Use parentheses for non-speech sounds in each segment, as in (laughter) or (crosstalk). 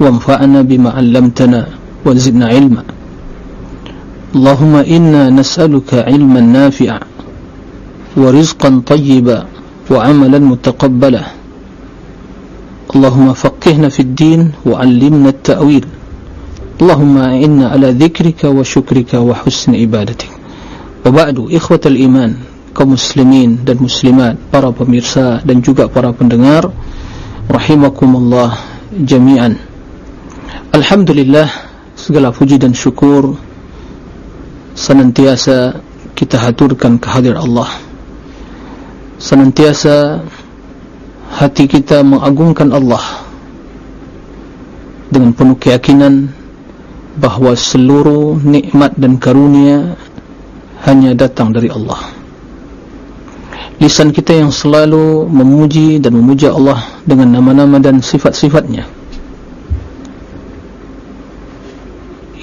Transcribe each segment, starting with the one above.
وانفعنا بما علمتنا وزدنا علما. اللهم إنا نسألك علما نافعا ورزقا طيبا وعملا متقبلا. اللهم فقهنا في الدين وعلمنا التأويل. اللهم إنا على ذكرك وشكرك وحسن عبادتك. وبعد إخوة الإيمان muslimin dan muslimat, para pemirsa dan juga para pendengar rahimakumullah jami'an. Alhamdulillah segala puji dan syukur senantiasa kita haturkan kehadir Allah. Senantiasa hati kita mengagungkan Allah dengan penuh keyakinan bahawa seluruh nikmat dan karunia hanya datang dari Allah. Lisan kita yang selalu memuji dan memuja Allah dengan nama-nama dan sifat-sifatnya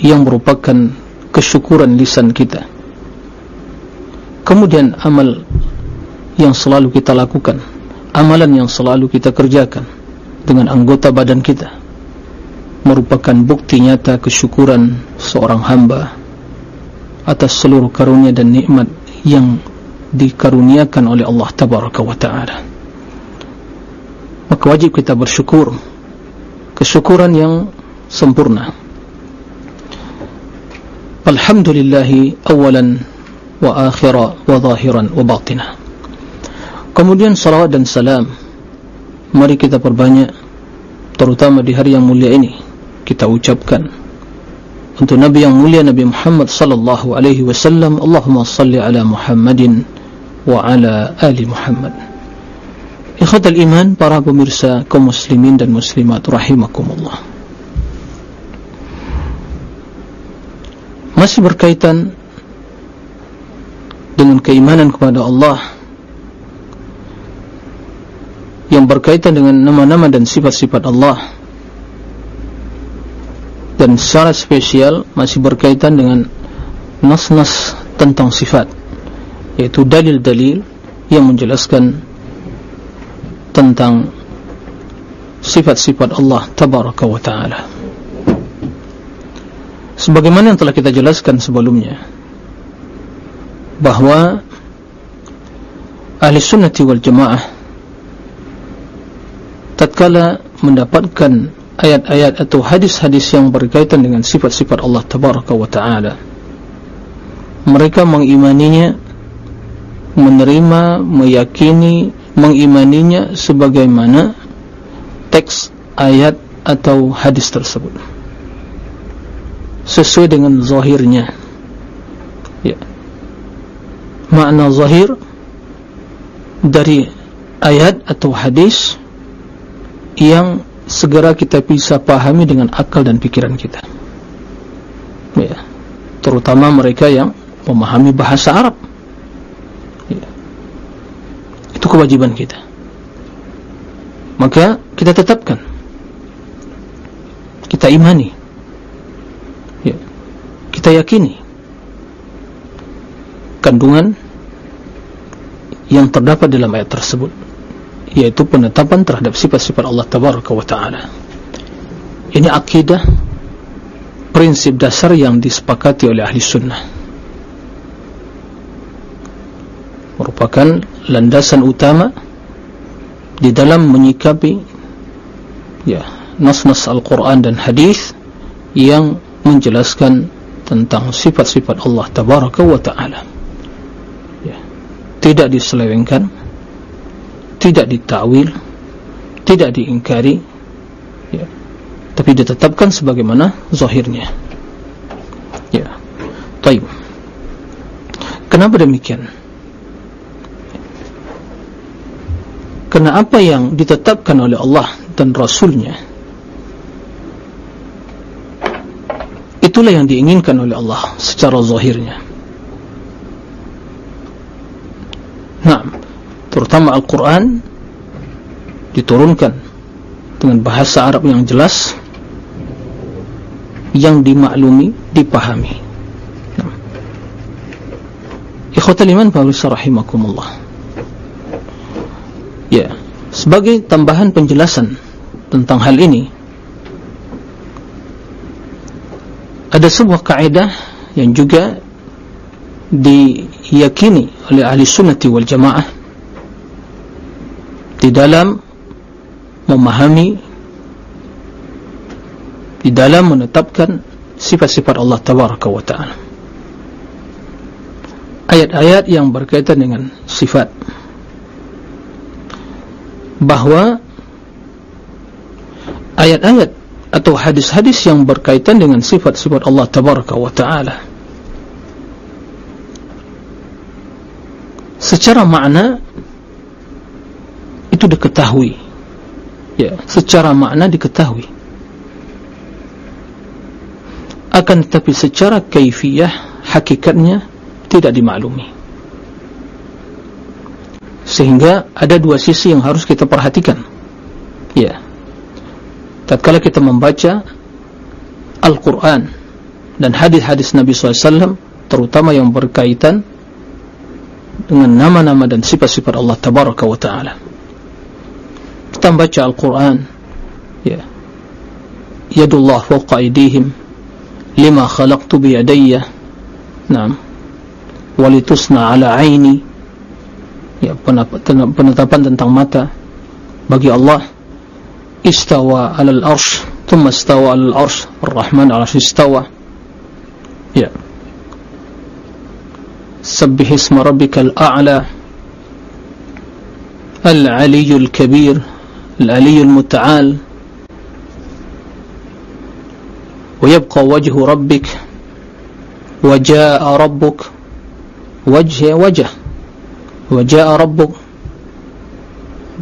yang merupakan kesyukuran lisan kita. Kemudian amal yang selalu kita lakukan amalan yang selalu kita kerjakan dengan anggota badan kita merupakan bukti nyata kesyukuran seorang hamba atas seluruh karunia dan nikmat yang dikaruniakan oleh Allah Tabaraka wa Ta'ala. Maka wajib kita bersyukur. Kesyukuran yang sempurna Alhamdulillahi awalan wa akhira wa zahiran wa Kemudian salawat dan salam Mari kita perbanyak Terutama di hari yang mulia ini Kita ucapkan. Untuk Nabi yang mulia Nabi Muhammad sallallahu alaihi wasallam Allahumma salli ala Muhammadin Wa ala ali Muhammad. Ikhatal iman para pemirsa kaum muslimin dan muslimat rahimakumullah masih berkaitan dengan keimanan kepada Allah yang berkaitan dengan nama-nama dan sifat-sifat Allah. Dan secara spesial masih berkaitan dengan nas-nas tentang sifat yaitu dalil-dalil yang menjelaskan tentang sifat-sifat Allah tabaraka wa ta'ala sebagaimana yang telah kita jelaskan sebelumnya bahawa ahli sunnati wal jamaah tatkala mendapatkan ayat-ayat atau hadis-hadis yang berkaitan dengan sifat-sifat Allah tabaraka wa ta'ala mereka mengimaninya menerima, meyakini mengimaninya sebagaimana teks ayat atau hadis tersebut sesuai dengan zahirnya ya. makna zahir dari ayat atau hadis yang segera kita bisa pahami dengan akal dan pikiran kita ya. terutama mereka yang memahami bahasa Arab ya. itu kewajiban kita maka kita tetapkan kita imani kita yakini kandungan yang terdapat dalam ayat tersebut yaitu penetapan terhadap sifat-sifat Allah Tabaraka wa Ta'ala. Ini akidah prinsip dasar yang disepakati oleh ahli sunnah. Merupakan landasan utama di dalam menyikapi ya nas-nas Al-Quran dan hadis yang menjelaskan tentang sifat-sifat Allah tabaraka wa ta'ala. Ya. tidak diselewengkan tidak ditakwil tidak diingkari ya. tapi ditetapkan sebagaimana zahirnya. Ya. Taib. Kenapa demikian? Karena apa yang ditetapkan oleh Allah dan Rasulnya itulah yang diinginkan oleh Allah secara zahirnya. Nah terutama Al-Quran diturunkan dengan bahasa Arab yang jelas yang dimaklumi dipahami. Nah. ikhwatal iman ba'alisa rahimakumullah. Ya sebagai tambahan penjelasan tentang hal ini ada sebuah kaidah yang juga diyakini oleh ahli sunnati wal jamaah di dalam memahami di dalam menetapkan sifat-sifat Allah tabaraka wa ta'ala. Ayat-ayat yang berkaitan dengan sifat. Bahawa ayat-ayat atau hadis-hadis yang berkaitan dengan sifat-sifat Allah tabaraka wa taala. Secara makna itu diketahui. Ya secara makna diketahui. Akan tetapi secara kaifiyah hakikatnya tidak dimaklumi. Sehingga ada dua sisi yang harus kita perhatikan. Ya tatkala kita membaca Al-Quran dan hadis-hadis Nabi SAW terutama yang berkaitan dengan nama-nama dan sifat-sifat Allah Tabaraka wa Ta'ala. Kita membaca Al-Quran ya. Yadullah fawqa aidihim lima khalaqtu biyadayya. Naam. Walitusna ala aini. Ya penetapan tentang mata bagi Allah استوى على العرش ثم استوى على العرش الرحمن على العرش استوى. يا. سبح اسم ربك الأعلى العلي الكبير العلي المتعال. ويبقى وجه ربك وجاء ربك وجه وجه وجاء ربك.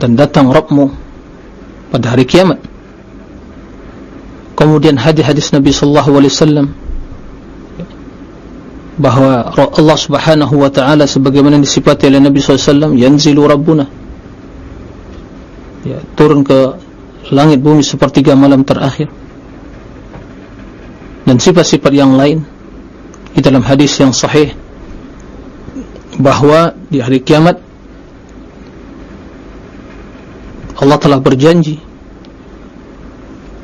dan datang Rabbmu pada hari kiamat. Kemudian hadis-hadis Nabi sallallahu alaihi wasallam bahawa Allah Subhanahu wa taala sebagaimana disifati oleh Nabi sallallahu alaihi wasallam yanzilu rabbuna. Ya turun ke langit bumi sepertiga malam terakhir. Dan sifat-sifat yang lain di dalam hadis yang sahih bahawa di hari kiamat Allah telah berjanji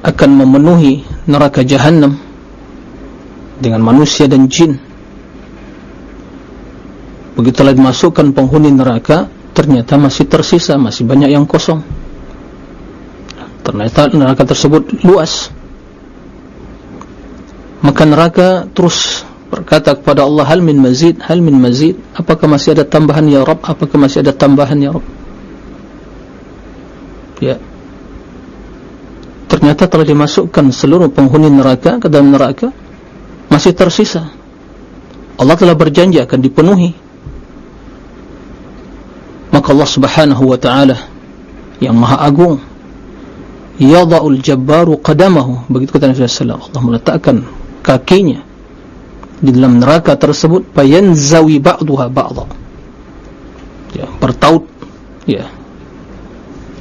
akan memenuhi neraka jahannam dengan manusia dan jin. Begitu telah dimasukkan penghuni neraka ternyata masih tersisa masih banyak yang kosong. Ternyata neraka tersebut luas. Maka neraka terus berkata kepada Allah hal min mazid hal min mazid? Apakah masih ada tambahan ya Rabb? Apakah masih ada tambahan ya Rabb ya. Ternyata telah dimasukkan seluruh penghuni neraka ke dalam neraka masih tersisa. Allah telah berjanji akan dipenuhi. Maka Allah subhanahu wa ta'ala yang maha agung yada'ul jabbaru qadamahu begitu kata Nabi SAW Allah meletakkan kakinya di dalam neraka tersebut fayanzawi ba'duha ba'dha. Ya bertaut. Ya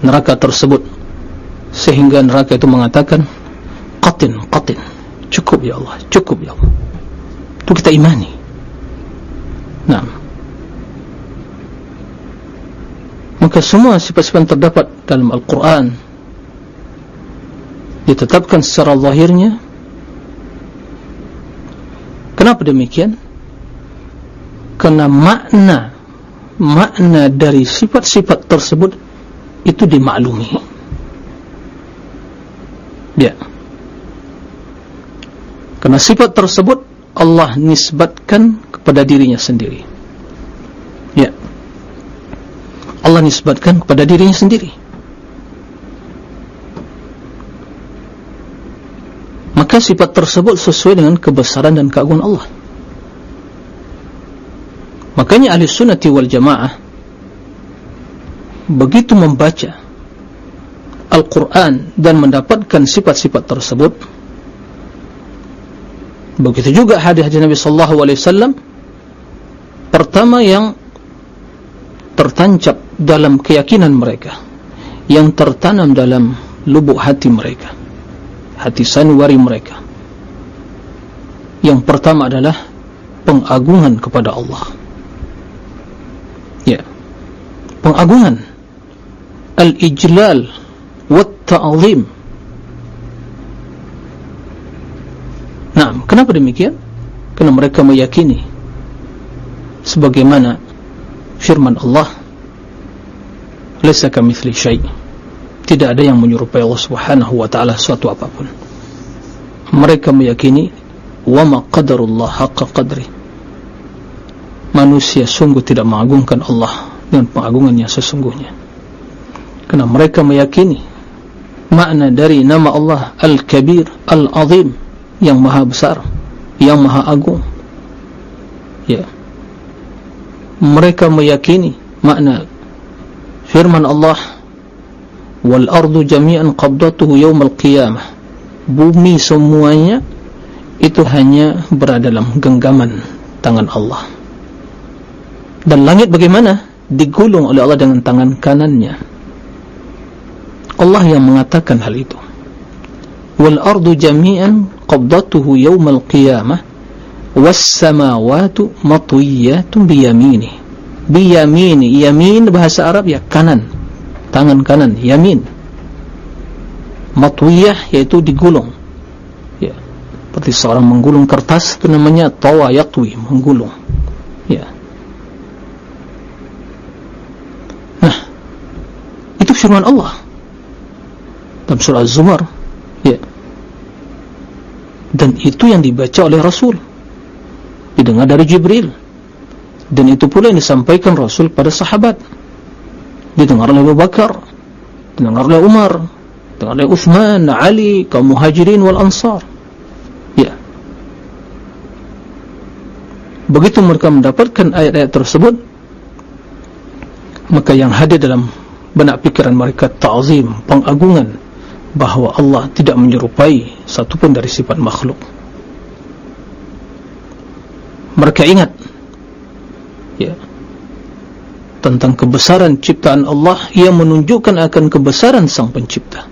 neraka tersebut. Sehingga neraka itu mengatakan qatin qatin cukup ya Allah cukup ya Allah. Itu kita imani. Nah maka semua sifat-sifat terdapat dalam Al-Quran ditetapkan secara zahirnya. Kenapa demikian? Kerana makna makna dari sifat-sifat tersebut itu dimaklumi. Ya. Kerana sifat tersebut Allah nisbatkan kepada dirinya sendiri. Ya. Allah nisbatkan kepada dirinya sendiri. Maka sifat tersebut sesuai dengan kebesaran dan keagungan Allah. Makanya ahli sunnati wal jamaah begitu membaca Al-Quran dan mendapatkan sifat-sifat tersebut begitu juga hadis-hadis Nabi sallallahu alaihi wasallam pertama yang tertancap dalam keyakinan mereka yang tertanam dalam lubuk hati mereka hati sanwari mereka. Yang pertama adalah pengagungan kepada Allah. Ya. Pengagungan al-ijlal wat ta'zim nah kenapa demikian? Kerana mereka meyakini sebagaimana firman Allah laisa kamitsli syai. Tidak ada yang menyerupai Allah Subhanahu wa taala suatu apapun. Mereka meyakini wa ma qadarullah haqqa qadri. Manusia sungguh tidak mengagungkan Allah dengan pengagungannya sesungguhnya kerana mereka meyakini makna dari nama Allah Al-Kabir Al-Azim yang maha besar yang maha agung. Ya. Mereka meyakini makna firman Allah wal ardu jami'an qabdatuhu yawmal qiyamah. Bumi semuanya itu hanya berada dalam genggaman tangan Allah. Dan langit bagaimana? Digulung oleh Allah dengan tangan kanannya Allah yang mengatakan hal itu. Wal ardu jami'an qabdatuhu yawmal qiyamah was-samawati matwiyatun biyamini biyamini yamin bahasa Arab ya kanan. Tangan kanan yamin. Matwiyah yaitu digulung. Ya. Seperti seorang menggulung kertas itu namanya tawa yatwi menggulung. Ya. Nah itu firman Allah dalam surah Az-Zumar. Ya. Dan itu yang dibaca oleh Rasul. Didengar dari Jibril. Dan itu pula yang disampaikan Rasul pada sahabat. Didengar oleh Abu Bakar. Didengar oleh Umar. Didengar oleh Uthman, Ali, kaum muhajirin wal ansar. Ya. Begitu mereka mendapatkan ayat-ayat tersebut maka yang hadir dalam benak pikiran mereka ta'zim, pengagungan bahawa Allah tidak menyerupai satupun dari sifat makhluk. Mereka ingat ya tentang kebesaran ciptaan Allah yang menunjukkan akan kebesaran sang pencipta.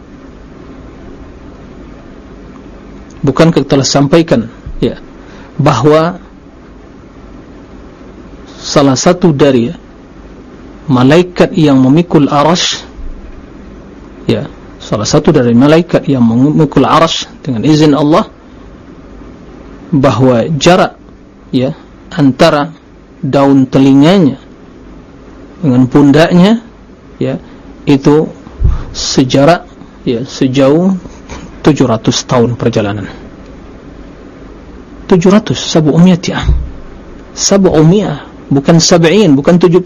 Bukankah telah sampaikan ya bahawa salah satu dari malaikat yang memikul arash ya salah satu dari malaikat yang memikul arash dengan izin Allah bahawa jarak ya antara daun telinganya dengan pundaknya ya itu sejarak ya sejauh 700 tahun perjalanan. 700 sabu umiyat ya sabu umiyah bukan sab'in bukan 70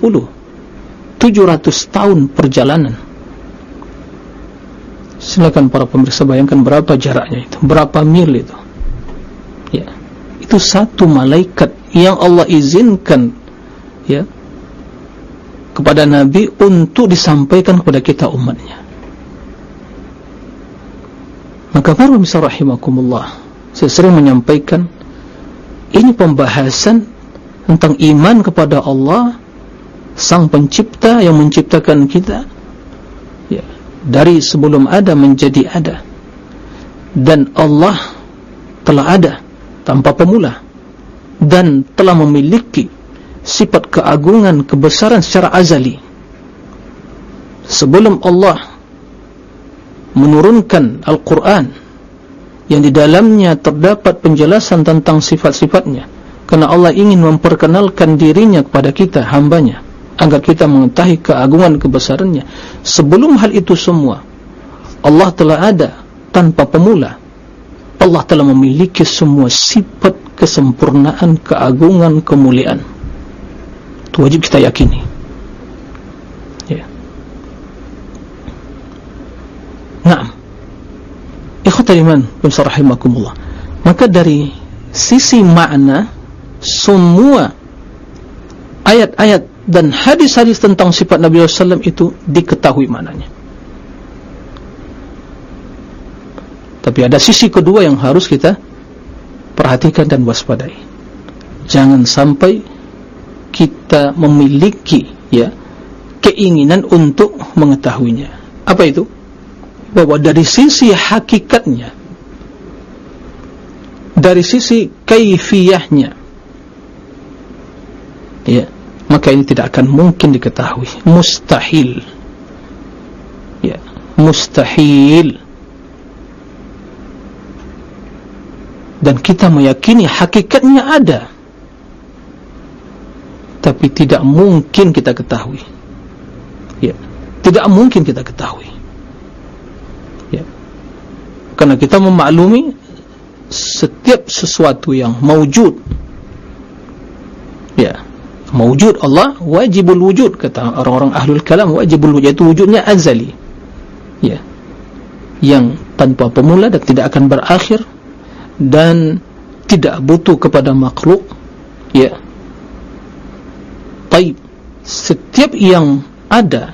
700 tahun perjalanan silakan para pemirsa bayangkan berapa jaraknya itu berapa mil itu. Ya. Itu satu malaikat yang Allah izinkan ya kepada Nabi untuk disampaikan kepada kita umatnya. Maka para pemirsa rahimakumullah saya sering menyampaikan ini pembahasan tentang iman kepada Allah sang pencipta yang menciptakan kita dari sebelum ada menjadi ada. Dan Allah telah ada tanpa pemula. Dan telah memiliki sifat keagungan kebesaran secara azali. Sebelum Allah menurunkan Al-Quran yang di dalamnya terdapat penjelasan tentang sifat-sifatnya. Kerana Allah ingin memperkenalkan dirinya kepada kita hambanya agar kita mengetahui keagungan kebesarannya sebelum hal itu semua Allah telah ada tanpa pemula Allah telah memiliki semua sifat kesempurnaan, keagungan, kemuliaan. Itu wajib kita yakini. Ya. Naam. Ikhwatal iman. Maka dari sisi makna semua ayat-ayat dan hadis-hadis tentang sifat Nabi SAW itu diketahui maknanya. Tapi ada sisi kedua yang harus kita perhatikan dan waspadai. Jangan sampai kita memiliki ya keinginan untuk mengetahuinya. Apa itu? Bahwa dari sisi hakikatnya dari sisi kaifiyahnya ya maka ini tidak akan mungkin diketahui. Mustahil. Ya mustahil. Dan kita meyakini hakikatnya ada. Tapi tidak mungkin kita ketahui. Ya tidak mungkin kita ketahui. Ya. Karena kita memaklumi setiap sesuatu yang mewujud ya mewujud Allah wajibul wujud kata orang-orang ahlul kalam wajibul wujud itu wujudnya azali. Ya. Yang tanpa pemula dan tidak akan berakhir dan tidak butuh kepada makhluk. Ya. Taib. Setiap yang ada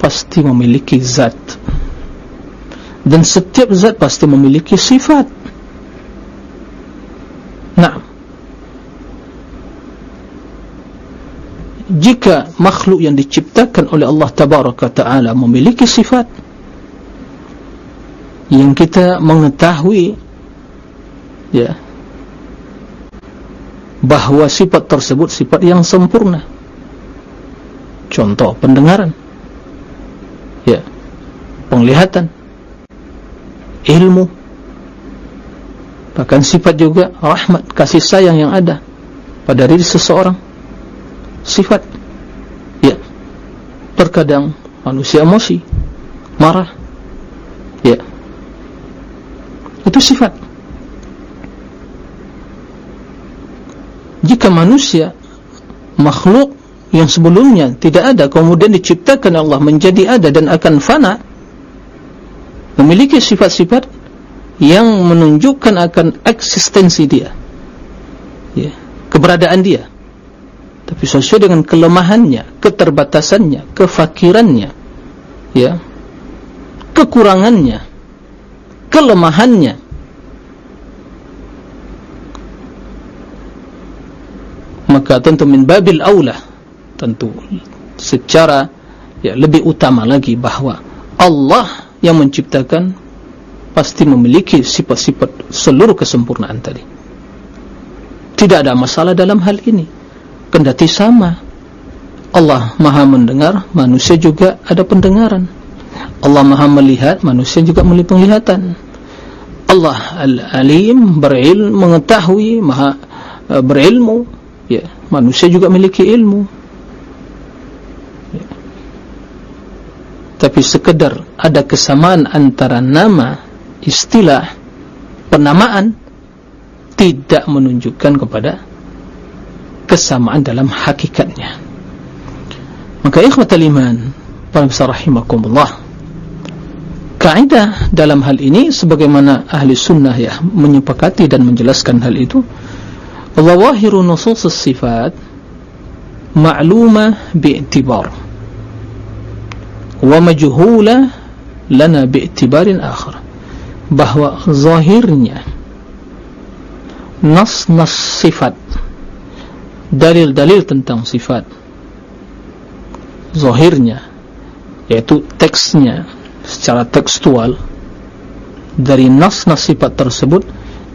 pasti memiliki zat. Dan setiap zat pasti memiliki sifat. Nah jika makhluk yang diciptakan oleh Allah Tabaraka Ta'ala memiliki sifat yang kita mengetahui ya bahwa sifat tersebut sifat yang sempurna. Contoh pendengaran ya penglihatan ilmu bahkan sifat juga rahmat kasih sayang yang ada pada diri seseorang sifat. Ya. Terkadang manusia emosi marah. Ya. Itu sifat. Jika manusia makhluk yang sebelumnya tidak ada kemudian diciptakan Allah menjadi ada dan akan fana memiliki sifat-sifat yang menunjukkan akan eksistensi dia. Ya, keberadaan dia tapi sesuai dengan kelemahannya keterbatasannya kefakirannya ya kekurangannya kelemahannya. Maka tentu min babil aula tentu secara ya lebih utama lagi bahwa Allah yang menciptakan pasti memiliki sifat-sifat seluruh kesempurnaan tadi. Tidak ada masalah dalam hal ini kendati sama. Allah maha mendengar manusia juga ada pendengaran. Allah maha melihat manusia juga memiliki penglihatan. Allah al-alim berilmu mengetahui maha uh, berilmu. Ya manusia juga memiliki ilmu. Ya. tapi sekedar ada kesamaan antara nama istilah penamaan tidak menunjukkan kepada kesamaan dalam hakikatnya. Maka ikhwatal iman paramsa rahimakumullah kaedah dalam hal ini sebagaimana ahli sunnah ya menyepakati dan menjelaskan hal itu zawahiru nusus sifat ma'luma bi'tibar wa majhula lana bi'tibarin akhar bahwa zahirnya nas-nas sifat dalil-dalil tentang sifat zahirnya yaitu teksnya secara tekstual dari nas-nas sifat tersebut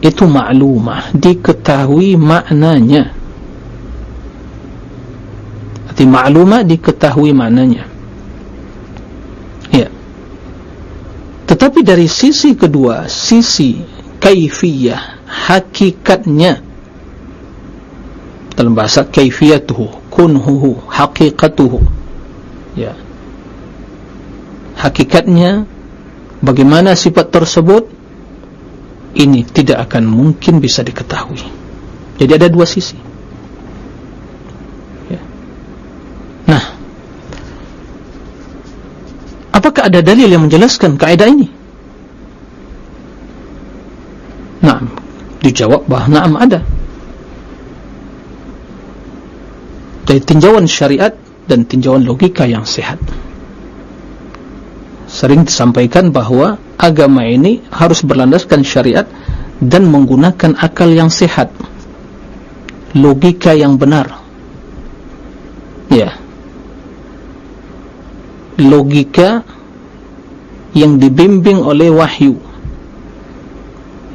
itu maklumah diketahui maknanya. Arti maklumah diketahui maknanya. Ya. Tetapi dari sisi kedua sisi kaifiyah hakikatnya dalam bahasa kaifiyatuhu kunhuhu hakikatuhu ya. Hakikatnya bagaimana sifat tersebut? Ini tidak akan mungkin bisa diketahui. Jadi ada dua sisi. Ya. nah apakah ada dalil yang menjelaskan kaidah ini? Nah dijawab bahawa naam ada dari tinjauan syariat dan tinjauan logika yang sehat. Sering disampaikan bahawa agama ini harus berlandaskan syariat dan menggunakan akal yang sehat. Logika yang benar. Ya. Logika yang dibimbing oleh wahyu.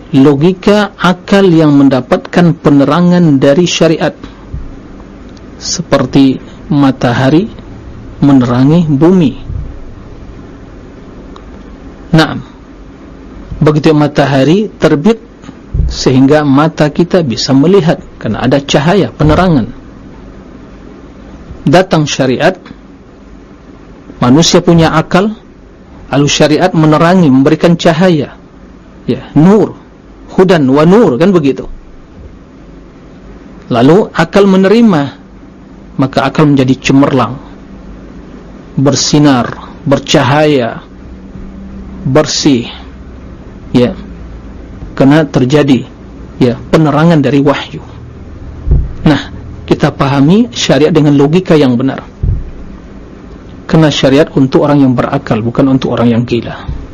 Logika akal yang mendapatkan penerangan dari syariat seperti matahari menerangi bumi. Nah begitu matahari terbit sehingga mata kita bisa melihat karena ada cahaya penerangan. Datang syariat manusia punya akal lalu syariat menerangi memberikan cahaya. Ya nur hudan wa nur kan begitu? Lalu akal menerima maka akal menjadi cemerlang bersinar bercahaya bersih ya. Karena terjadi ya penerangan dari wahyu. Nah kita pahami syariat dengan logika yang benar. Karena syariat untuk orang yang berakal bukan untuk orang yang gila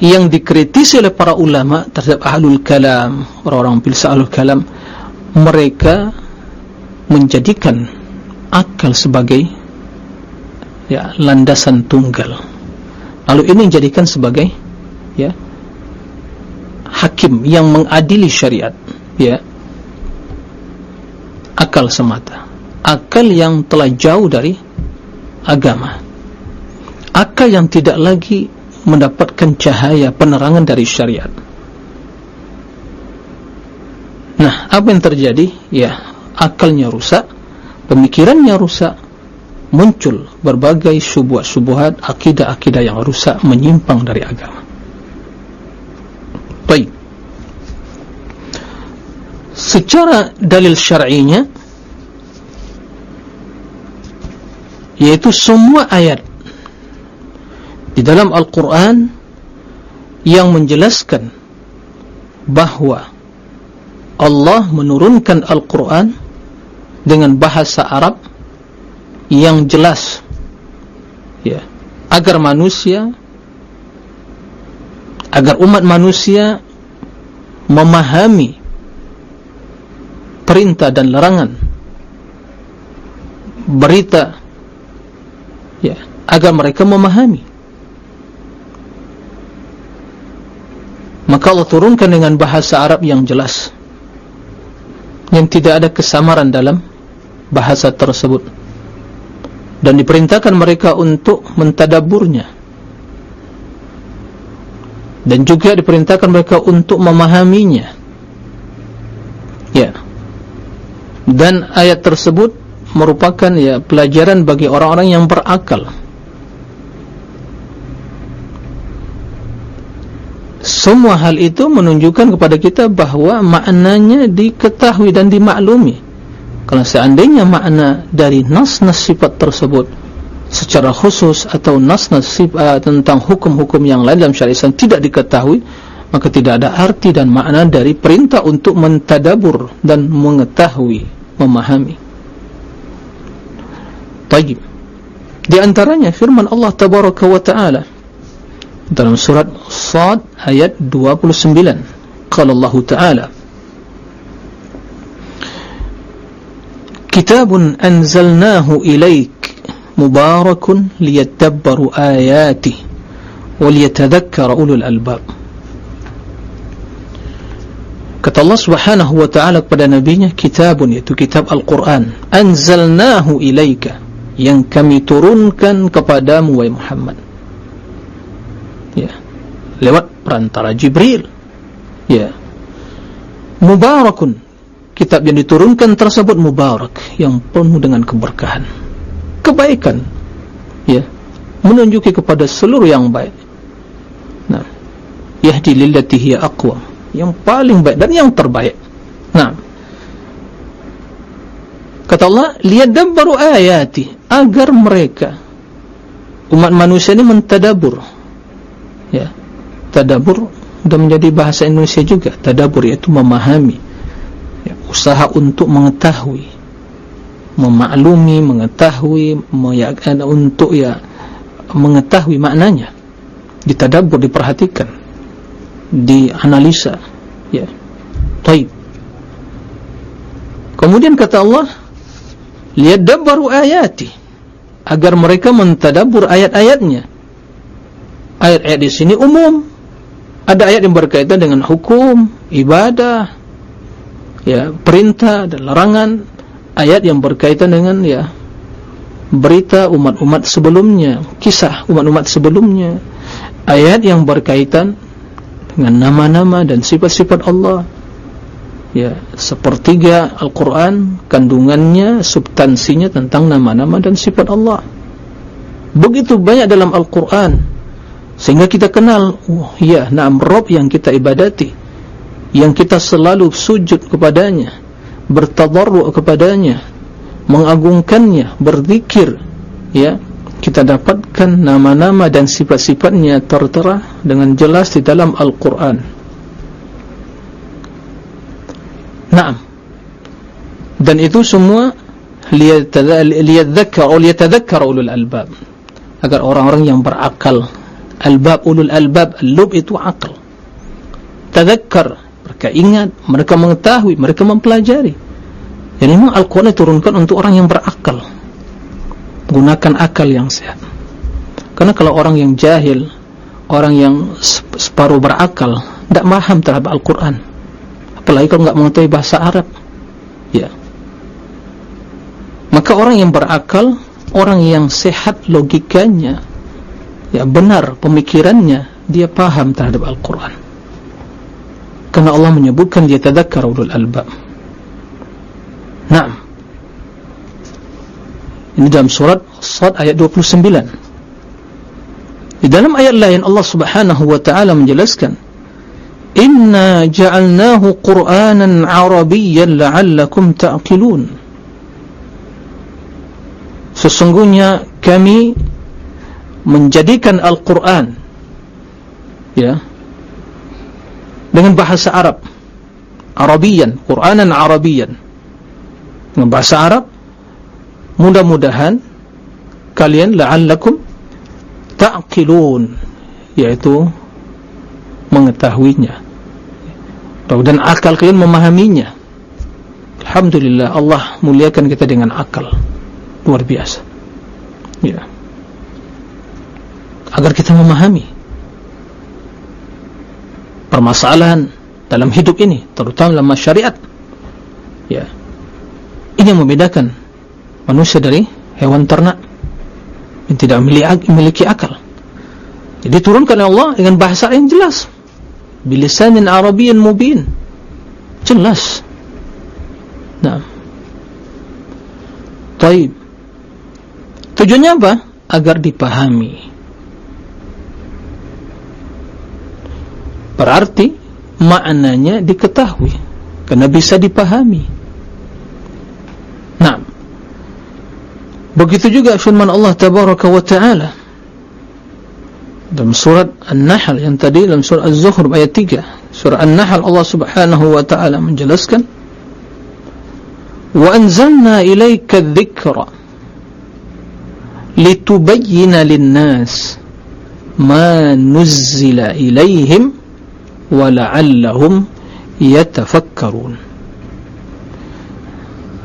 yang dikritisi oleh para ulama terhadap ahlul kalam orang-orang pilsa ahlul kalam mereka menjadikan akal sebagai ya landasan tunggal. Lalu ini dijadikan sebagai ya hakim yang mengadili syariat ya akal semata. Akal yang telah jauh dari agama. Akal yang tidak lagi mendapatkan cahaya penerangan dari syariat nah apa yang terjadi ya akalnya rusak pemikirannya rusak muncul berbagai subuhat-subuhat akidah-akidah yang rusak menyimpang dari agama. Baik. Secara dalil syar'inya yaitu semua ayat di dalam Al-Quran yang menjelaskan bahawa Allah menurunkan Al-Quran dengan bahasa Arab yang jelas. Ya. Agar manusia agar umat manusia memahami perintah dan larangan berita. Ya. Agar mereka memahami maka Allah turunkan dengan bahasa Arab yang jelas. Yang tidak ada kesamaran dalam bahasa tersebut. Dan diperintahkan mereka untuk mentadaburnya. Dan juga diperintahkan mereka untuk memahaminya. Ya. Dan ayat tersebut merupakan ya pelajaran bagi orang-orang yang berakal semua hal itu menunjukkan kepada kita bahawa maknanya diketahui dan dimaklumi. Kalau seandainya makna dari nas-nas sifat tersebut secara khusus atau nas-nas sifat uh, tentang hukum-hukum yang lain dalam syariat Islam tidak diketahui maka tidak ada arti dan makna dari perintah untuk mentadabur dan mengetahui memahami. Taib. Di antaranya firman Allah Tabaraka wa Ta'ala dalam surat Sad ayat 29 Qala Allah Ta'ala كتاب أنزلناه إليك مبارك ليتدبروا آياته وليتذكر أولو الألباب kata Allah subhanahu wa ta'ala kepada nabinya kitabun yaitu kitab Al-Quran anzalnahu ilaika yang kami turunkan kepadamu wahai Muhammad ya. Lewat perantara Jibril. Ya. Mubarakun. Kitab yang diturunkan tersebut mubarak yang penuh dengan keberkahan. Kebaikan. Ya. Menunjuki kepada seluruh yang baik. Nah. Yahdi lillati hiya aqwa. Yang paling baik dan yang terbaik. Nah. Kata Allah liyadabbaru ayati. Agar mereka umat manusia ini mentadabur ya. Tadabur sudah menjadi bahasa Indonesia juga. Tadabur yaitu memahami. Usaha untuk mengetahui. Memaklumi mengetahui meyakkan untuk ya mengetahui maknanya. Ditadabbur diperhatikan. Dianalisa. Ya. Baik kemudian kata Allah liyadabbaru ayati. Agar mereka mentadabbur ayat-ayatnya ayat-ayat di sini umum ada ayat yang berkaitan dengan hukum ibadah ya perintah dan larangan ayat yang berkaitan dengan ya berita umat-umat sebelumnya, kisah umat-umat sebelumnya, ayat yang berkaitan dengan nama-nama dan sifat-sifat Allah. Ya, sepertiga Al-Quran kandungannya, substansinya tentang nama-nama dan sifat Allah. Begitu banyak dalam Al-Quran sehingga kita kenal, oh ya, naam Rob yang kita ibadati, yang kita selalu sujud kepadanya, bertadarru kepadanya, mengagungkannya, berzikir, ya, kita dapatkan nama-nama dan sifat-sifatnya tertera dengan jelas di dalam Al-Quran. Naam. Dan itu semua liyadzakar atau liyatadzakar ulul albab. Agar orang-orang yang berakal, albab ulul albab, lub itu akal. Tadzakkar, mereka ingat, mereka mengetahui, mereka mempelajari. Jadi memang Al-Quran diturunkan untuk orang yang berakal. Gunakan akal yang sehat. Karena kalau orang yang jahil orang yang separuh berakal tidak paham terhadap Al-Quran. Apalagi kalau tidak mengetahui bahasa Arab. Ya. Maka orang yang berakal orang yang sehat logikanya ya benar pemikirannya dia paham terhadap Al-Quran karena Allah menyebutkan dia tadakkar ulul albab Naam. Ini dalam surat Sad ayat 29. Di dalam ayat lain Allah Subhanahu wa taala menjelaskan Inna ja'alnahu Qur'anan 'Arabiyyan la'allakum ta'qilun. Sesungguhnya kami menjadikan Al-Qur'an ya dengan bahasa Arab Arabiyan, Qur'anan Arabiyan dengan bahasa Arab mudah-mudahan kalian la'allakum ta'qilun yaitu mengetahuinya. Dan akal kalian memahaminya. Alhamdulillah Allah muliakan kita dengan akal. Luar biasa. Ya agar kita memahami permasalahan dalam hidup ini terutama dalam syariat ya ini yang membedakan manusia dari hewan ternak yang tidak memiliki akal. Jadi turunkan Allah dengan bahasa yang jelas. Bilisanin Arabian mubin. Jelas. Nah. Taib. Tujuannya apa? Agar dipahami. Berarti maknanya diketahui. Karena bisa dipahami. Nah, begitu juga firman Allah Tabaraka wa Taala dalam surat An-Nahl yang tadi dalam surat Az-Zukhruf ayat 3. Surah An-Nahl Allah Subhanahu wa Taala menjelaskan anzalna ilayka adh-dhikra litubayyana lin-nas ma nuzzila ilayhim la'allahum yatafakkarun.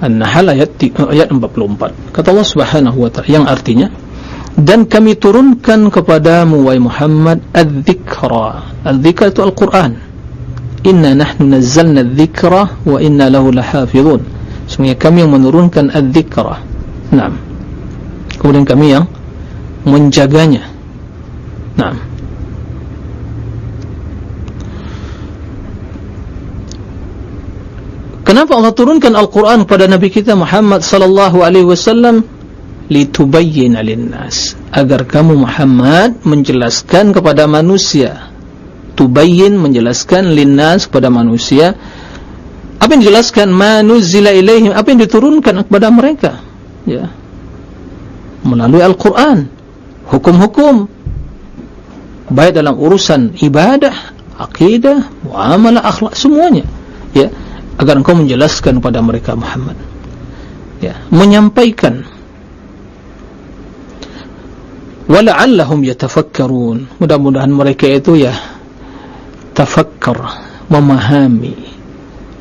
An-Nahl ayat, ayat 44 kata Allah subhanahu wa ta'ala yang artinya dan kami turunkan kepadamu wahai Muhammad al-dhikra al-dhikra itu Al-Quran inna nahnu nazzalna al-dhikra wa inna lahu lahafidhun sebenarnya kami yang menurunkan al-dhikra naam kemudian kami yang menjaganya naam Kenapa Allah turunkan Al-Quran kepada Nabi kita Muhammad sallallahu alaihi wasallam? Litubayyana linnas. Agar kamu Muhammad menjelaskan kepada manusia. Tubayyin menjelaskan linnas kepada manusia. Apa yang dijelaskan? Manuzila ilaihim. Apa yang diturunkan kepada mereka? Ya. Melalui Al-Quran. Hukum-hukum. Baik dalam urusan ibadah akidah muamalah akhlak semuanya. Ya agar engkau menjelaskan kepada mereka Muhammad. Ya menyampaikan. Wala'allahum yatafakkarun. Mudah-mudahan mereka itu ya tafakkar memahami.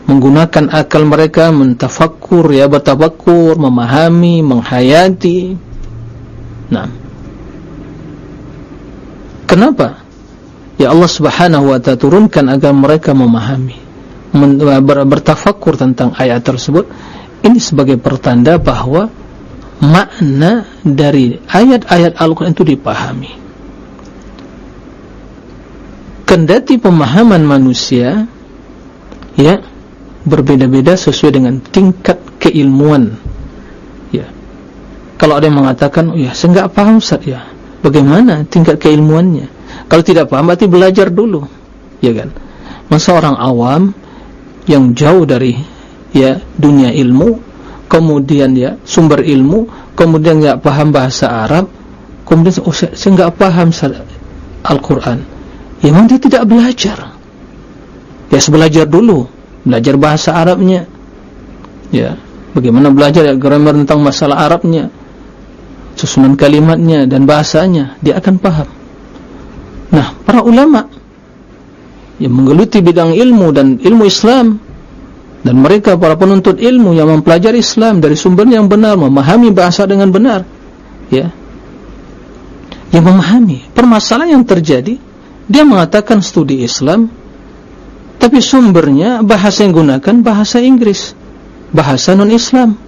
Menggunakan akal mereka mentafakkur ya bertafakkur memahami menghayati. Nah kenapa? Ya Allah subhanahu wa ta'ala turunkan agar mereka memahami bertafakkur tentang ayat tersebut ini sebagai pertanda bahawa makna dari ayat-ayat Al-Quran itu dipahami. Kendati pemahaman manusia ya berbeda-beda sesuai dengan tingkat keilmuan. Ya. Kalau ada yang mengatakan oh ya saya enggak paham Ustaz. Ya. Bagaimana tingkat keilmuannya? Kalau tidak paham berarti belajar dulu. Ya kan? Masa orang awam yang jauh dari ya dunia ilmu kemudian ya sumber ilmu kemudian enggak paham bahasa Arab kemudian oh saya, saya enggak paham Al-Quran. Ya memang dia tidak belajar. Ya belajar dulu belajar bahasa Arabnya. Ya bagaimana belajar ya grammar tentang masalah Arabnya susunan kalimatnya dan bahasanya dia akan paham. Nah para ulama yang menggeluti bidang ilmu dan ilmu Islam. Dan mereka para penuntut ilmu yang mempelajari Islam dari sumber yang benar memahami bahasa dengan benar. Ya. Yang memahami. Permasalahan yang terjadi dia mengatakan studi Islam tapi sumbernya bahasa yang gunakan bahasa Inggris bahasa non-Islam.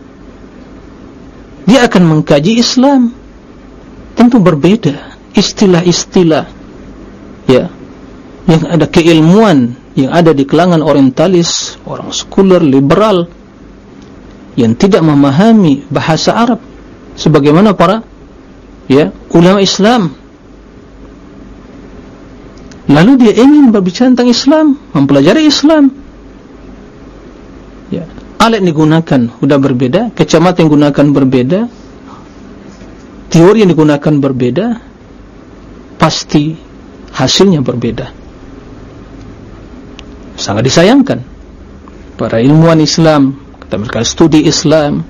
Dia akan mengkaji Islam. Tentu berbeda istilah-istilah. Ya yang ada keilmuan yang ada di kalangan orientalis, orang sekuler, liberal yang tidak memahami bahasa Arab sebagaimana para ya ulama Islam. Lalu dia ingin berbicara tentang Islam mempelajari Islam. Ya alat yang digunakan sudah berbeda kacamata yang digunakan berbeda teori yang digunakan berbeda pasti hasilnya berbeda sangat disayangkan. Para ilmuwan Islam kita mereka studi Islam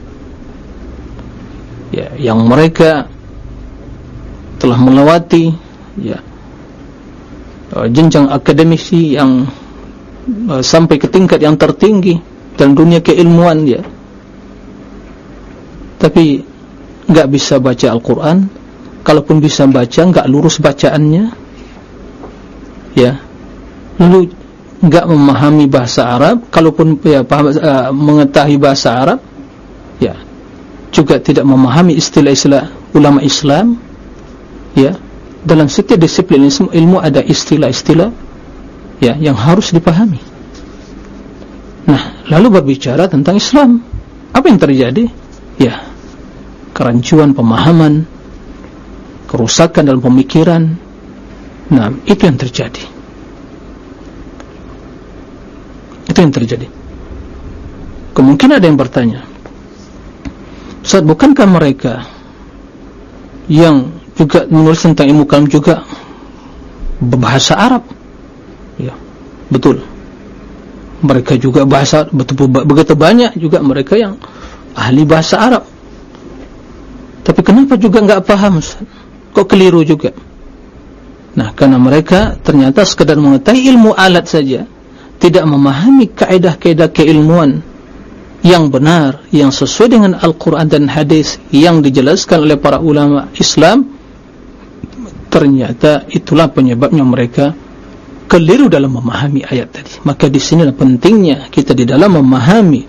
ya yang mereka telah melewati ya uh, jenjang akademisi yang uh, sampai ke tingkat yang tertinggi dalam dunia keilmuan ya. Tapi enggak bisa baca Al-Quran. Kalaupun bisa baca enggak lurus bacaannya. Ya. Lalu enggak memahami bahasa Arab. Kalaupun ya paham, uh, mengetahui bahasa Arab ya juga tidak memahami istilah-istilah ulama Islam ya. Dalam setiap disiplin ilmu, ilmu ada istilah-istilah ya yang harus dipahami. Nah lalu berbicara tentang Islam. Apa yang terjadi? Ya kerancuan pemahaman kerusakan dalam pemikiran. Nah itu yang terjadi Itu yang terjadi. Kemungkinan ada yang bertanya, Ustaz, bukankah mereka yang juga menulis tentang ilmu kalam juga berbahasa Arab? Ya, betul. Mereka juga bahasa betul begitu banyak juga mereka yang ahli bahasa Arab. Tapi kenapa juga enggak paham? Ustaz? Kok keliru juga? Nah, karena mereka ternyata sekadar mengetahui ilmu alat saja tidak memahami kaedah-kaedah keilmuan yang benar, yang sesuai dengan Al-Quran dan Hadis yang dijelaskan oleh para ulama Islam ternyata itulah penyebabnya mereka keliru dalam memahami ayat tadi. Maka di sini pentingnya kita di dalam memahami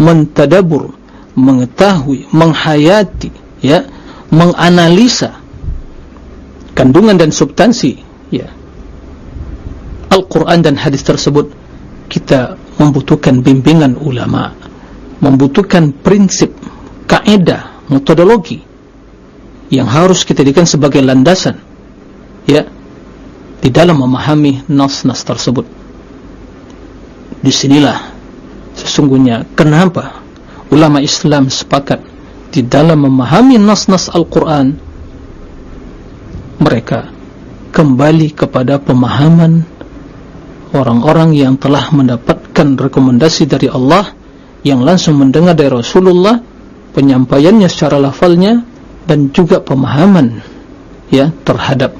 mentadabur mengetahui, menghayati ya, menganalisa kandungan dan substansi ya Al-Quran dan Hadis tersebut kita membutuhkan bimbingan ulama membutuhkan prinsip kaedah metodologi yang harus kita jadikan sebagai landasan ya di dalam memahami nas-nas tersebut. Disinilah sesungguhnya kenapa ulama Islam sepakat di dalam memahami nas-nas Al-Quran mereka kembali kepada pemahaman orang-orang yang telah mendapatkan rekomendasi dari Allah yang langsung mendengar dari Rasulullah penyampaiannya secara lafalnya dan juga pemahaman ya terhadap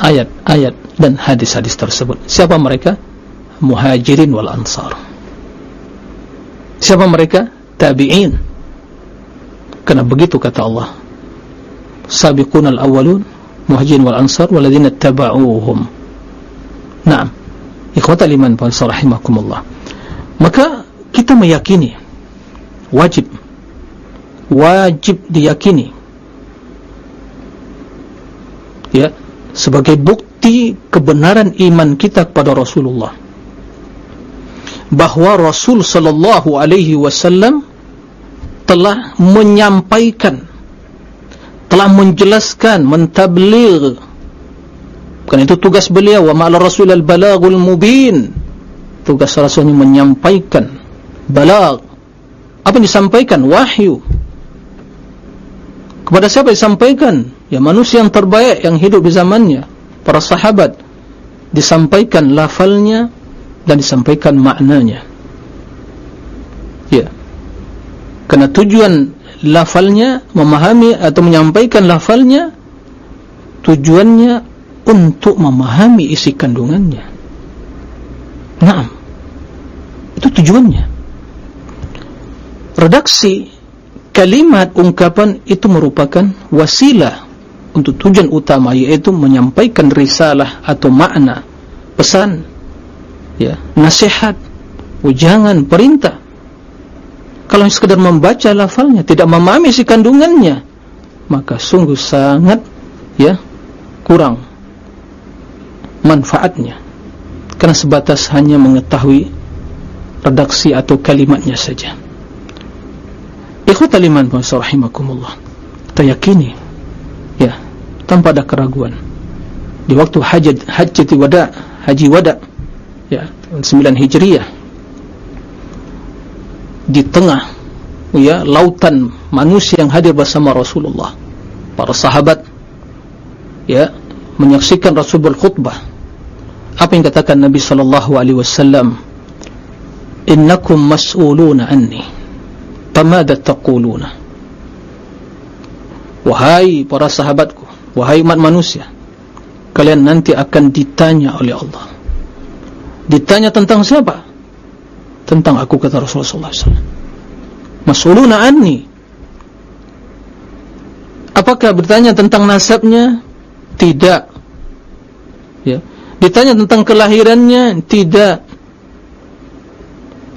ayat-ayat dan hadis-hadis tersebut. Siapa mereka? Muhajirin wal ansar. Siapa mereka? Tabi'in. Karena begitu kata Allah. Sabiqun al awwalun muhajirin wal ansar waladina taba'uhum na'am ikhwata liman rahimakumullah. Maka kita meyakini wajib wajib diyakini ya sebagai bukti kebenaran iman kita kepada Rasulullah. Bahwa Rasul sallallahu alaihi wasallam telah menyampaikan telah menjelaskan mentabligh kan itu tugas beliau. Wa ma'al rasul al balagul mubin. Tugas rasulnya menyampaikan balag. Apa yang disampaikan? Wahyu. Kepada siapa disampaikan? Ya manusia yang terbaik yang hidup di zamannya. Para sahabat. Disampaikan lafalnya dan disampaikan maknanya. Ya. Karena tujuan lafalnya memahami atau menyampaikan lafalnya tujuannya untuk memahami isi kandungannya. Nah itu tujuannya. Redaksi kalimat ungkapan itu merupakan wasilah untuk tujuan utama yaitu menyampaikan risalah atau makna pesan ya nasihat ujangan perintah. Kalau sekedar membaca lafalnya tidak memahami isi kandungannya maka sungguh sangat ya kurang manfaatnya. Karena sebatas hanya mengetahui redaksi atau kalimatnya saja. Ikhwatal iman rahimakumullah kita yakini ya tanpa ada keraguan. Di waktu haji haji wada haji wada ya 9 hijriyah di tengah ya lautan manusia yang hadir bersama Rasulullah para sahabat ya menyaksikan Rasul berkhutbah apa yang katakan Nabi sallallahu alaihi wasallam? Innakum mas'uluna anni. Famada taquluna? Wahai para sahabatku wahai umat manusia kalian nanti akan ditanya oleh Allah. Ditanya tentang siapa? Tentang aku kata Rasulullah SAW masuluna anni. Apakah bertanya tentang nasabnya? Tidak. Ya ditanya tentang kelahirannya tidak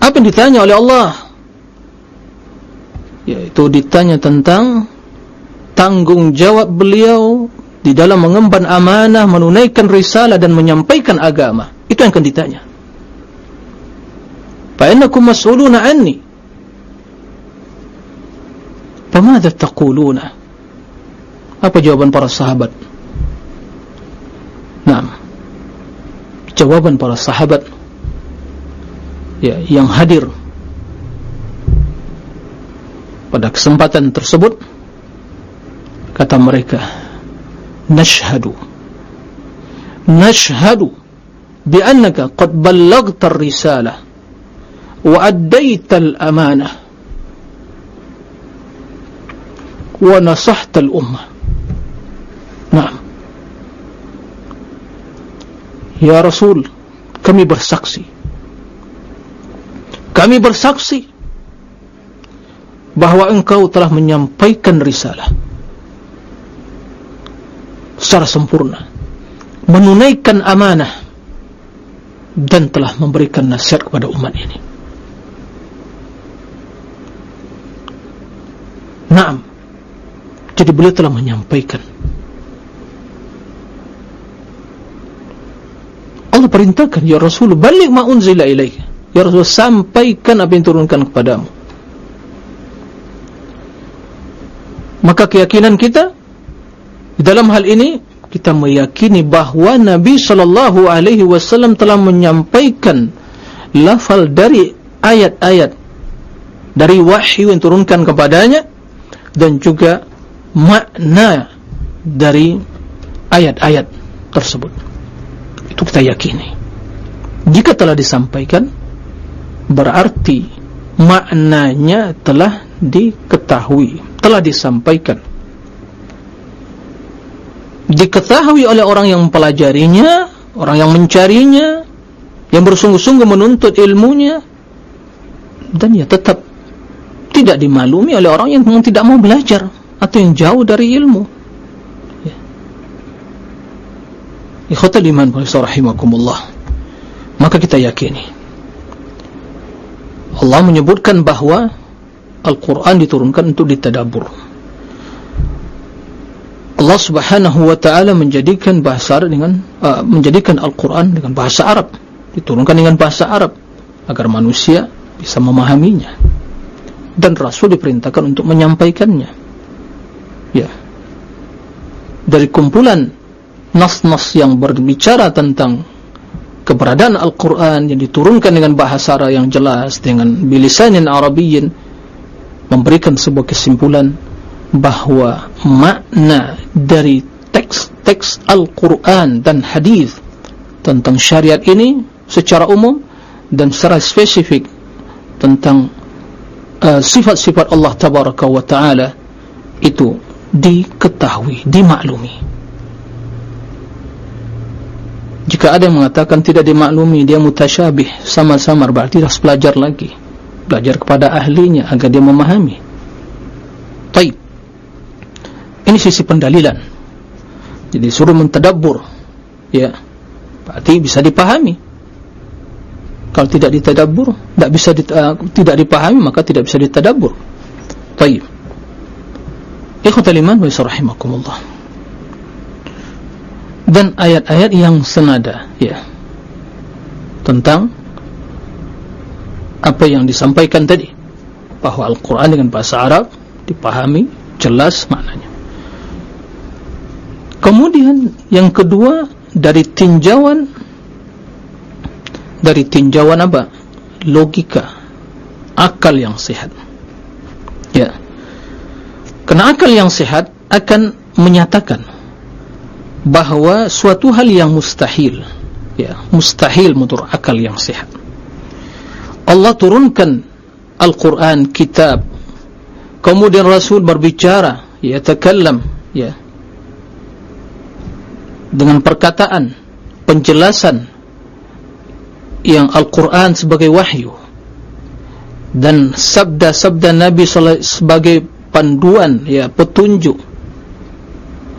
apa yang ditanya oleh Allah yaitu ditanya tentang tanggung jawab beliau di dalam mengemban amanah, menunaikan risalah dan menyampaikan agama. Itu yang akan ditanya. Fa'innakum mas'uluna anni. Famadha taquluna? Apa jawaban para sahabat? Naam. Jawaban para sahabat ya, yang hadir pada kesempatan tersebut kata mereka nashhadu. Nashhadu bi annaka qad ballaghta ar-risalah wa addaita al-amanah wa nasahta al-ummah na'am ya rasul kami bersaksi. Kami bersaksi bahawa engkau telah menyampaikan risalah secara sempurna menunaikan amanah dan telah memberikan nasihat kepada umat ini. Naam jadi beliau telah menyampaikan Allah perintahkan ya Rasul balik ma'unzila ilaih. Ya Rasul sampaikan apa yang turunkan kepadamu. Maka keyakinan kita dalam hal ini kita meyakini bahawa Nabi sallallahu alaihi wasallam telah menyampaikan lafal dari ayat-ayat dari wahyu yang turunkan kepadanya dan juga makna dari ayat-ayat tersebut itu kita yakini. Jika telah disampaikan berarti maknanya telah diketahui telah disampaikan. Diketahui oleh orang yang mempelajarinya orang yang mencarinya yang bersungguh-sungguh menuntut ilmunya dan ya tetap tidak dimaklumi oleh orang yang tidak mau belajar atau yang jauh dari ilmu ya. Ikhwatal iman rahimakumullah. Maka kita yakini Allah menyebutkan bahawa Al-Quran diturunkan untuk ditadabur Allah subhanahu wa ta'ala menjadikan bahasa Arab dengan uh, menjadikan Al-Quran dengan bahasa Arab. Diturunkan dengan bahasa Arab agar manusia bisa memahaminya. Dan Rasul diperintahkan untuk menyampaikannya. Ya. Dari kumpulan nas-nas yang berbicara tentang keberadaan Al-Quran yang diturunkan dengan bahasa Arab yang jelas dengan bilisanin Arabiyin memberikan sebuah kesimpulan bahawa makna dari teks-teks Al-Quran dan hadis tentang syariat ini secara umum dan secara spesifik tentang uh, sifat-sifat uh, Allah Tabaraka wa Ta'ala itu diketahui, dimaklumi jika ada yang mengatakan tidak dimaklumi dia mutasyabih sama-sama berarti harus belajar lagi. Belajar kepada ahlinya agar dia memahami. Taib. Ini sisi pendalilan. Jadi suruh mentadabbur. Ya. Berarti bisa dipahami. Kalau tidak ditadabur tidak bisa dit, uh, tidak dipahami maka tidak bisa ditadabur baik ikhwatal iman wa rahimakumullah dan ayat-ayat yang senada ya. Tentang apa yang disampaikan tadi. Bahawa Al-Quran dengan bahasa Arab dipahami jelas maknanya. Kemudian yang kedua dari tinjauan dari tinjauan apa? logika. Akal yang sehat. Ya. Karena akal yang sehat akan menyatakan bahawa suatu hal yang mustahil ya mustahil menurut akal yang sehat Allah turunkan Al-Quran kitab. Kemudian Rasul berbicara ya takallam ya dengan perkataan penjelasan yang Al-Quran sebagai wahyu. Dan sabda-sabda Nabi sebagai panduan ya petunjuk.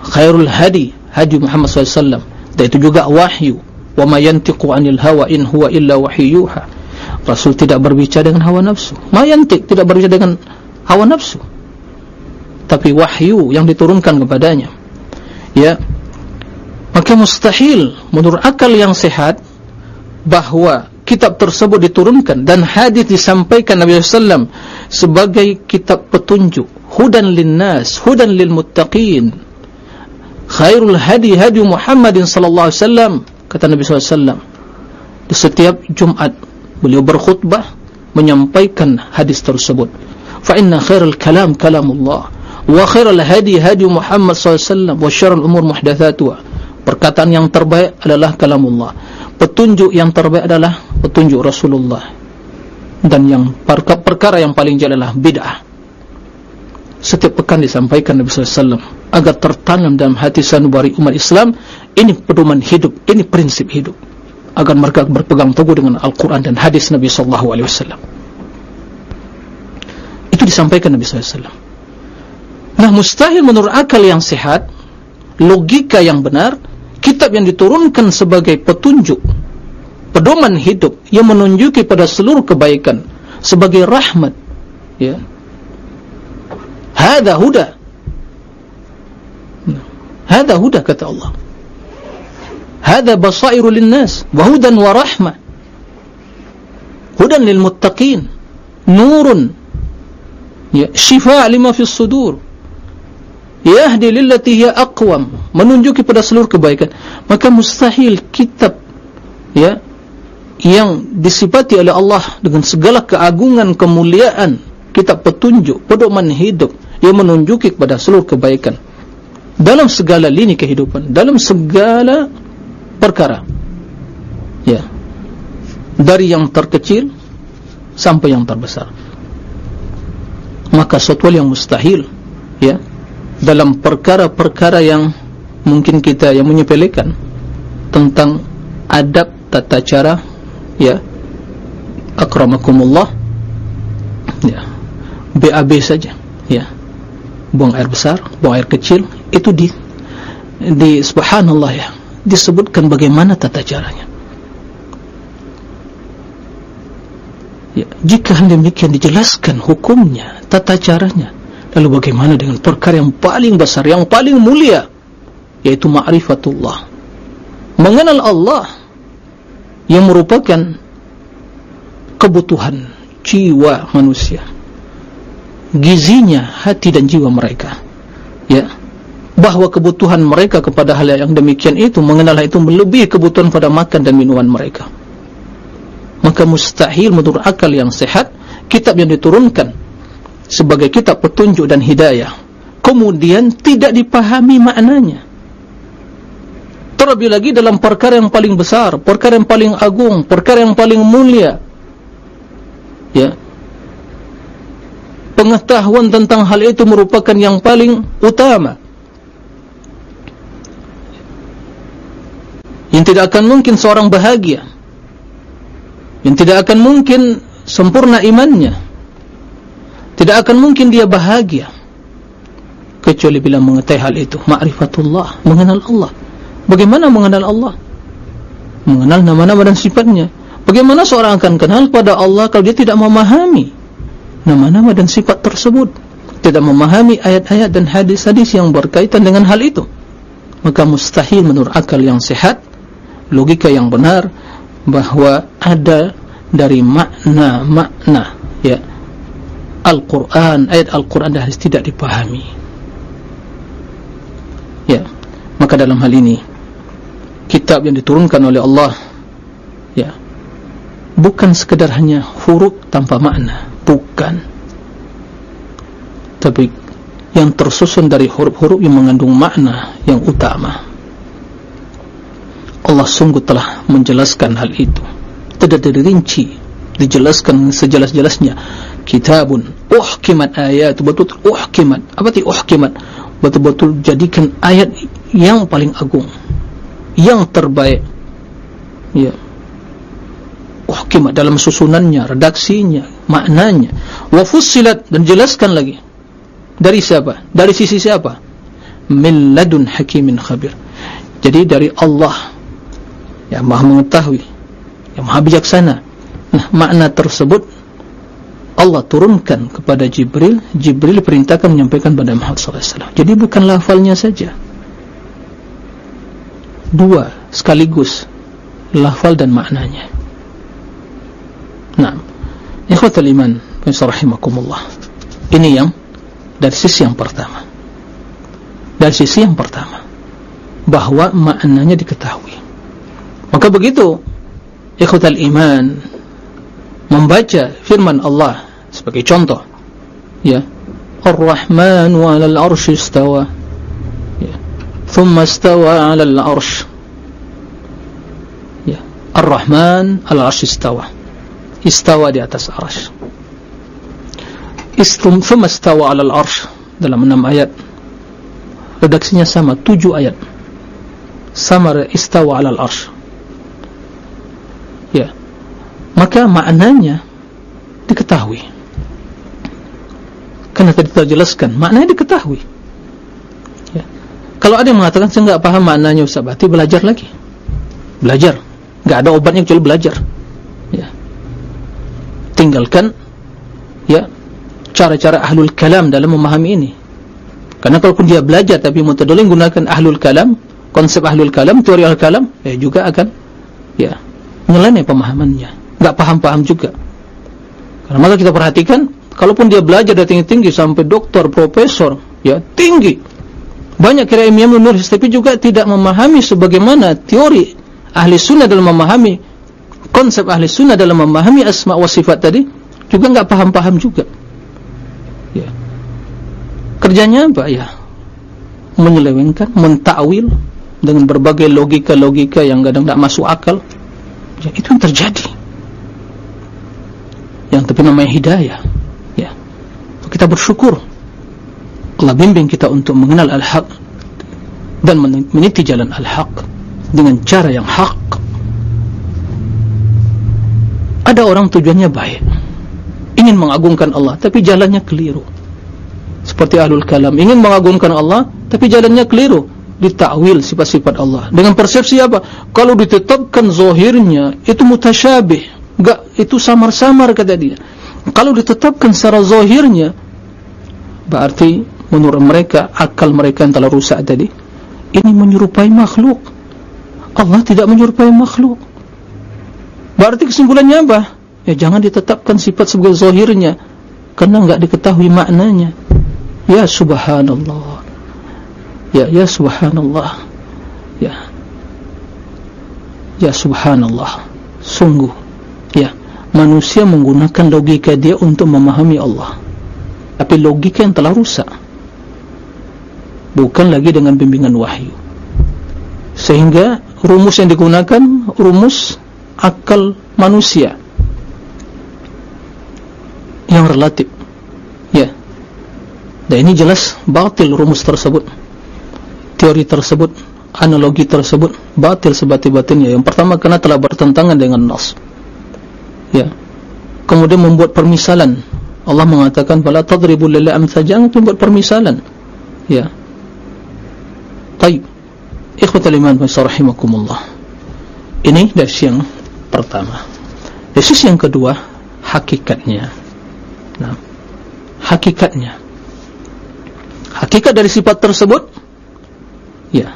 Khairul hadi hadi Muhammad SAW dan itu juga wahyu. Wa ma yantiqu anil hawa in huwa illa wahyuha Rasul tidak berbicara dengan hawa nafsu. Ma yantiq tidak berbicara dengan hawa nafsu. Tapi wahyu yang diturunkan kepadanya. Ya. Maka mustahil menurut akal yang sehat bahawa kitab tersebut diturunkan dan hadis disampaikan Nabi SAW sebagai kitab petunjuk. Hudan linnas hudan lil muttaqin khairul hadi hadi Muhammadin sallallahu alaihi wasallam kata Nabi SAW di setiap Jumat beliau berkhutbah menyampaikan hadis tersebut. Fa inna khairul kalam kalamullah wa khairul hadi hadi Muhammad sallallahu alaihi wasallam wa syarrul umur muhdatsatuha. Perkataan yang terbaik adalah kalamullah. Petunjuk yang terbaik adalah petunjuk Rasulullah. Dan yang perkara yang paling jelek adalah bid'ah. Setiap pekan disampaikan Nabi SAW agar tertanam dalam hati sanubari umat Islam ini pedoman hidup, ini prinsip hidup. Agar mereka berpegang teguh dengan Al-Quran dan hadis Nabi SAW itu disampaikan Nabi SAW nah mustahil menurut akal yang sehat logika yang benar kitab yang diturunkan sebagai petunjuk pedoman hidup yang menunjuki pada seluruh kebaikan sebagai rahmat ya. Hada huda hada huda kata Allah. Hada basairu linnas wa hudan wa rahmah hudan lil muttaqin nurun. Ya shifa' lima fi sudur. Yahdi lillati hiya aqwam. Menunjuki pada seluruh kebaikan. Maka mustahil kitab ya yang disifati oleh Allah dengan segala keagungan kemuliaan kitab petunjuk pedoman hidup yang menunjuki kepada seluruh kebaikan dalam segala lini kehidupan dalam segala perkara. Ya. Dari yang terkecil sampai yang terbesar. Maka suatu yang mustahil ya dalam perkara-perkara yang mungkin kita yang menyepelekan tentang adab tata cara ya akramakumullah ya BAB saja ya buang air besar buang air kecil itu di di subhanallah ya disebutkan bagaimana tata caranya. Ya jika demikian dijelaskan hukumnya tata caranya lalu bagaimana dengan perkara yang paling besar yang paling mulia yaitu ma'rifatullah. Mengenal Allah yang merupakan kebutuhan jiwa manusia gizinya hati dan jiwa mereka. Ya. Bahwa kebutuhan mereka kepada hal yang demikian itu mengenal itu melebihi kebutuhan pada makan dan minuman mereka. Maka mustahil menurut akal yang sehat kitab yang diturunkan sebagai kitab petunjuk dan hidayah kemudian tidak dipahami maknanya. Terlebih lagi dalam perkara yang paling besar perkara yang paling agung perkara yang paling mulia. Ya pengetahuan tentang hal itu merupakan yang paling utama. Yang tidak akan mungkin seorang bahagia. Yang tidak akan mungkin sempurna imannya. Tidak akan mungkin dia bahagia. Kecuali bila mengetahui hal itu. Ma'rifatullah. Mengenal Allah. Bagaimana mengenal Allah? Mengenal nama-nama dan sifatnya. Bagaimana seorang akan kenal pada Allah kalau dia tidak memahami nama-nama dan sifat tersebut? Tidak memahami ayat-ayat dan hadis-hadis yang berkaitan dengan hal itu. Maka mustahil menurut akal yang sehat, logika yang benar, bahawa ada dari makna-makna ya, Al-Quran, ayat Al-Quran dan hadis tidak dipahami. Ya, maka dalam hal ini, kitab yang diturunkan oleh Allah, ya, bukan sekadar hanya huruf tanpa makna bukan. Tapi yang tersusun dari huruf-huruf yang mengandung makna yang utama Allah sungguh telah menjelaskan hal itu. Tidak dirinci dijelaskan sejelas-jelasnya. Kitabun uhkimat ayat betul-betul uhkimat. Apa itu uhkimat? Betul-betul jadikan ayat yang paling agung yang terbaik. Ya uhkimat dalam susunannya, redaksinya, maknanya. Wa fussilat dan jelaskan lagi. Dari siapa? Dari sisi siapa? Min ladun hakimin khabir. Jadi dari Allah yang Maha mengetahui, yang Maha bijaksana. Nah, makna tersebut Allah turunkan kepada Jibril, Jibril perintahkan menyampaikan kepada Muhammad sallallahu alaihi wasallam. Jadi bukan lafalnya saja. Dua sekaligus lafal dan maknanya. Nah, ikhwatul iman, rahimakumullah. Ini yang dari sisi yang pertama. Dari sisi yang pertama, bahwa maknanya diketahui. Maka begitu, ikhwatul iman, membaca firman Allah sebagai contoh, ya, Ar-Rahman wa al arsh istawa. Ya. Thumma istawa 'ala al-'arsh. Ya. Ar-Rahman al-'arsh istawa istawa di atas arsh. Istum thumma istawa ala al-arsh dalam enam ayat. Redaksinya sama tujuh ayat. Sama istawa ala al-arsh ya. Maka maknanya diketahui. Karena tadi kita jelaskan maknanya diketahui. Ya. kalau ada yang mengatakan saya tidak paham maknanya Ustaz berarti belajar lagi. Belajar. Tidak ada obatnya kecuali belajar tinggalkan ya cara-cara ahlul kalam dalam memahami ini. Karena kalaupun dia belajar tapi metodologi menggunakan ahlul kalam konsep ahlul kalam teori ahlul kalam ya juga akan ya nyeleneh pemahamannya. Enggak paham-paham juga. Karena maka kita perhatikan kalaupun dia belajar dari tinggi-tinggi sampai doktor, profesor ya tinggi. Banyak kira ilmiah menulis tapi juga tidak memahami sebagaimana teori ahli sunnah dalam memahami konsep ahli sunnah dalam memahami asma wa sifat tadi juga enggak paham-paham juga. Ya. Kerjanya apa? Ya. Menyelewengkan mentakwil dengan berbagai logika-logika yang kadang tidak masuk akal. Ya itu yang terjadi. Yang tapi namanya hidayah. Ya. Kita bersyukur Allah bimbing kita untuk mengenal al-haq dan meniti jalan al-haq dengan cara yang hak ada orang tujuannya baik. Ingin mengagungkan Allah tapi jalannya keliru. Seperti ahlul kalam. Ingin mengagungkan Allah tapi jalannya keliru. Ditakwil sifat-sifat Allah. Dengan persepsi apa? Kalau ditetapkan zahirnya itu mutasyabih. Enggak itu samar-samar kata dia. Kalau ditetapkan secara zahirnya berarti menurut mereka akal mereka yang telah rusak tadi ini menyerupai makhluk. Allah tidak menyerupai makhluk berarti kesimpulannya apa? Ya jangan ditetapkan sifat sebagai zahirnya karena enggak diketahui maknanya. Ya subhanallah. Ya ya subhanallah. Ya. Ya subhanallah. Sungguh. Ya. Manusia menggunakan logika dia untuk memahami Allah. Tapi logika yang telah rusak. Bukan lagi dengan bimbingan wahyu. Sehingga rumus yang digunakan rumus akal manusia yang relatif. Ya. Dan ini jelas batil rumus tersebut. Teori tersebut analogi tersebut batil sebati-batinnya yang pertama karena telah bertentangan dengan nas. Ya. Kemudian membuat permisalan. Allah mengatakan fala tadribu lillahi amsal. Jangan membuat permisalan. Ya. Baik ikhwatul iman wa rahimakumullah. Ini dari yang pertama dari sisi yang kedua hakikatnya Nah, hakikatnya. Hakikat dari sifat tersebut, ya,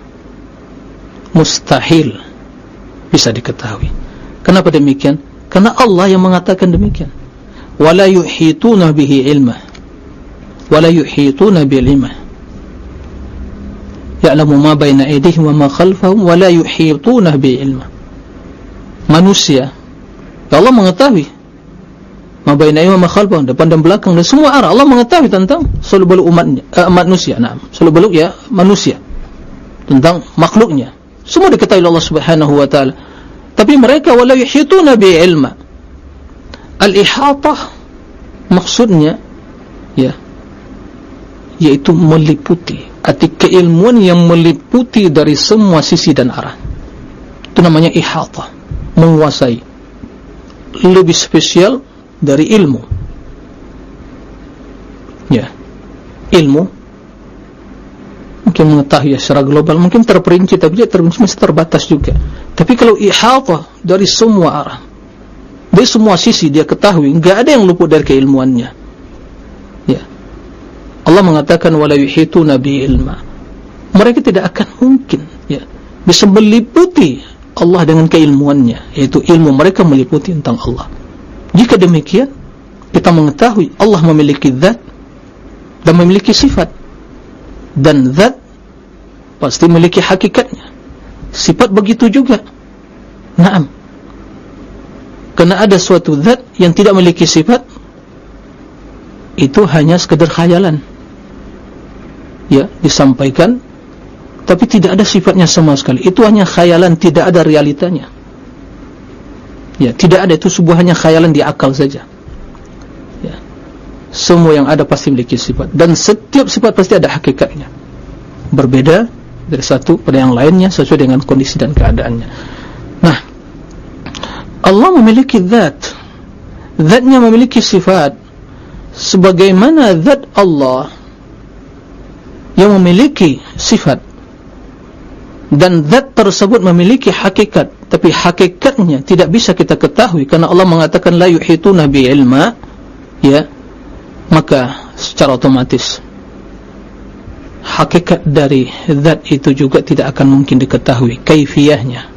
mustahil bisa diketahui. Kenapa demikian? Karena Allah yang mengatakan demikian. Wala yuhituna bihi ilma. Wala yuhituna bihi ilma. Ya'lamu ma baina aydihim wa ma khalfahum wala yuhituna bihi ilma. Manusia. Allah mengetahui. Mabainai wa makhalbah depan dan belakang dan semua arah. Allah mengetahui tentang seluruh beluk umatnya uh, manusia nah seluruh beluk ya manusia. Tentang makhluknya. Semua diketahui Allah Subhanahu wa taala. Tapi mereka wala yuhituna bi ilma. Al ihatah maksudnya ya yaitu meliputi. Arti keilmuan yang meliputi dari semua sisi dan arah. Itu namanya ihatah menguasai. Lebih spesial dari ilmu. Ya. Ilmu. Mungkin mengetahui secara global mungkin terperinci tapi dia terperinci masih terbatas juga. Tapi kalau ihata dari semua arah dari semua sisi dia ketahui enggak ada yang luput dari keilmuannya. Ya. Allah mengatakan wala yuhitu nabi ilma mereka tidak akan mungkin ya bisa meliputi Allah dengan keilmuannya yaitu ilmu mereka meliputi tentang Allah. Jika demikian kita mengetahui Allah memiliki zat dan memiliki sifat. Dan zat pasti memiliki hakikatnya. Sifat begitu juga. Naam. Kerana ada suatu zat yang tidak memiliki sifat itu hanya sekedar khayalan. Ya disampaikan tapi tidak ada sifatnya sama sekali itu hanya khayalan tidak ada realitanya Ya, tidak ada itu sebuah hanya khayalan di akal saja. Ya. Semua yang ada pasti memiliki sifat dan setiap sifat pasti ada hakikatnya. Berbeda dari satu pada yang lainnya sesuai dengan kondisi dan keadaannya. Nah, Allah memiliki zat. Zatnya memiliki sifat sebagaimana zat Allah yang memiliki sifat dan zat tersebut memiliki hakikat. Tapi hakikatnya tidak bisa kita ketahui karena Allah mengatakan la yuhituna bi ilma ya. Maka secara otomatis hakikat dari zat itu juga tidak akan mungkin diketahui kaifiyahnya.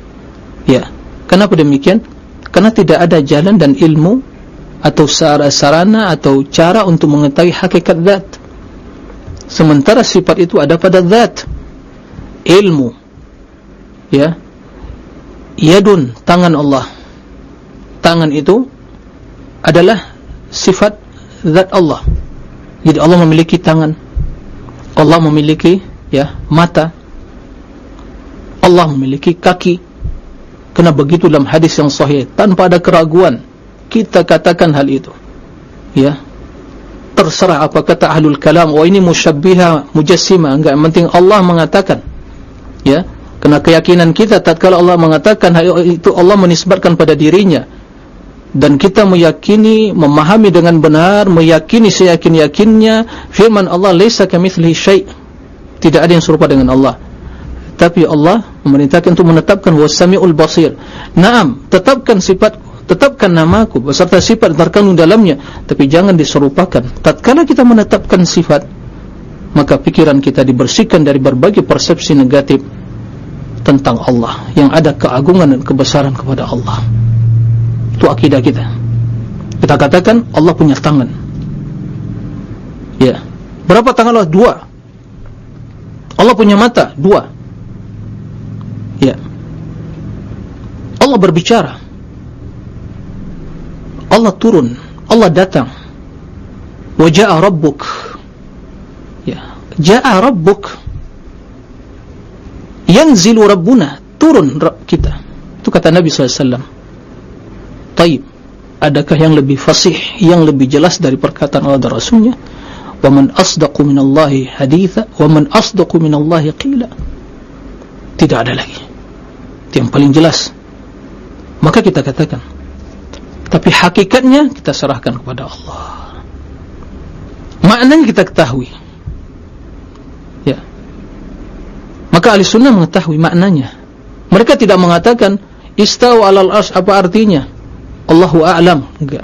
Ya. Kenapa demikian? Karena tidak ada jalan dan ilmu atau sarana atau cara untuk mengetahui hakikat zat. Sementara sifat itu ada pada zat. Ilmu ya. Yadun tangan Allah. Tangan itu adalah sifat zat Allah. Jadi Allah memiliki tangan. Allah memiliki ya mata. Allah memiliki kaki. Kena begitu dalam hadis yang sahih. Tanpa ada keraguan kita katakan hal itu. Ya. Terserah apa kata ahlul kalam. Oh ini musyabbiha mujassima enggak penting Allah mengatakan. Ya Kena keyakinan kita tatkala Allah mengatakan itu Allah menisbatkan pada dirinya. Dan kita meyakini memahami dengan benar meyakini seyakin-yakinnya firman Allah laisa kamitslihi syai' tidak ada yang serupa dengan Allah. Tapi Allah memerintahkan untuk menetapkan wasami'ul basir. Na'am tetapkan sifat tetapkan namaku beserta sifat terkandung dalamnya. Tapi jangan diserupakan. Tatkala kita menetapkan sifat maka pikiran kita dibersihkan dari berbagai persepsi negatif tentang Allah yang ada keagungan dan kebesaran kepada Allah. Itu akidah kita. Kita katakan Allah punya tangan. Ya. Berapa tangan Allah? dua. Allah punya mata? dua. Ya. Allah berbicara. Allah turun. Allah datang. Waja'a rabbuk. Ya. Ja'a rabbuk yanzilu rabbuna turun Rabb kita. Itu kata Nabi SAW taib. Adakah yang lebih fasih yang lebih jelas dari perkataan Allah dan Rasulnya? Wa man asdaqu minallahi haditha wa man asdaqu minallahi qila. Tidak ada lagi. Itu yang paling jelas. Maka kita katakan tapi hakikatnya kita serahkan kepada Allah. Maknanya kita ketahui Maka ahli sunnah mengetahui maknanya. Mereka tidak mengatakan istawa alal ars apa artinya? Allahu a'lam. Enggak.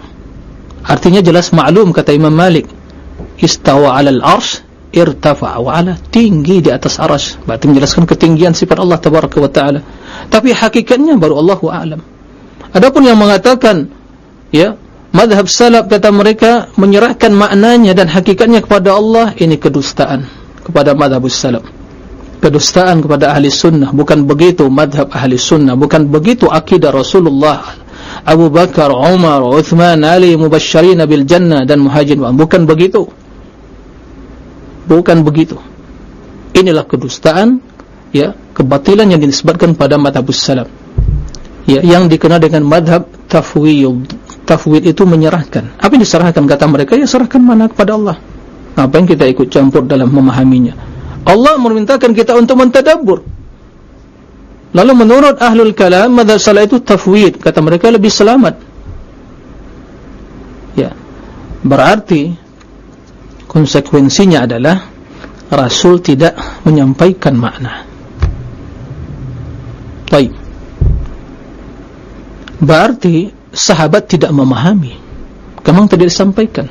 Artinya jelas maklum kata Imam Malik. Istawa alal ars irtafa wa ala tinggi di atas aras. Berarti menjelaskan ketinggian sifat Allah tabaraka wa taala. Tapi hakikatnya baru Allahu a'lam. Adapun yang mengatakan ya madhab salaf kata mereka menyerahkan maknanya dan hakikatnya kepada Allah ini kedustaan kepada madhab salaf kedustaan kepada ahli sunnah bukan begitu madhab ahli sunnah bukan begitu akidah Rasulullah Abu Bakar, Umar, Uthman, Ali mubashirin bil jannah dan muhajir. Bukan begitu. Bukan begitu. Inilah kedustaan ya kebatilan yang disebutkan pada madhab salam ya yang dikenal dengan madhab tafwid tafwid itu menyerahkan. Apa yang diserahkan kata mereka? Ya serahkan mana kepada Allah. Ngapain kita ikut campur dalam memahaminya Allah memerintahkan kita untuk mentadabbur. Lalu menurut ahlul kalam, madhab salah itu tafwid. Kata mereka lebih selamat. Ya. Berarti, konsekuensinya adalah, Rasul tidak menyampaikan makna. Baik. Berarti, sahabat tidak memahami. Kemang tidak disampaikan.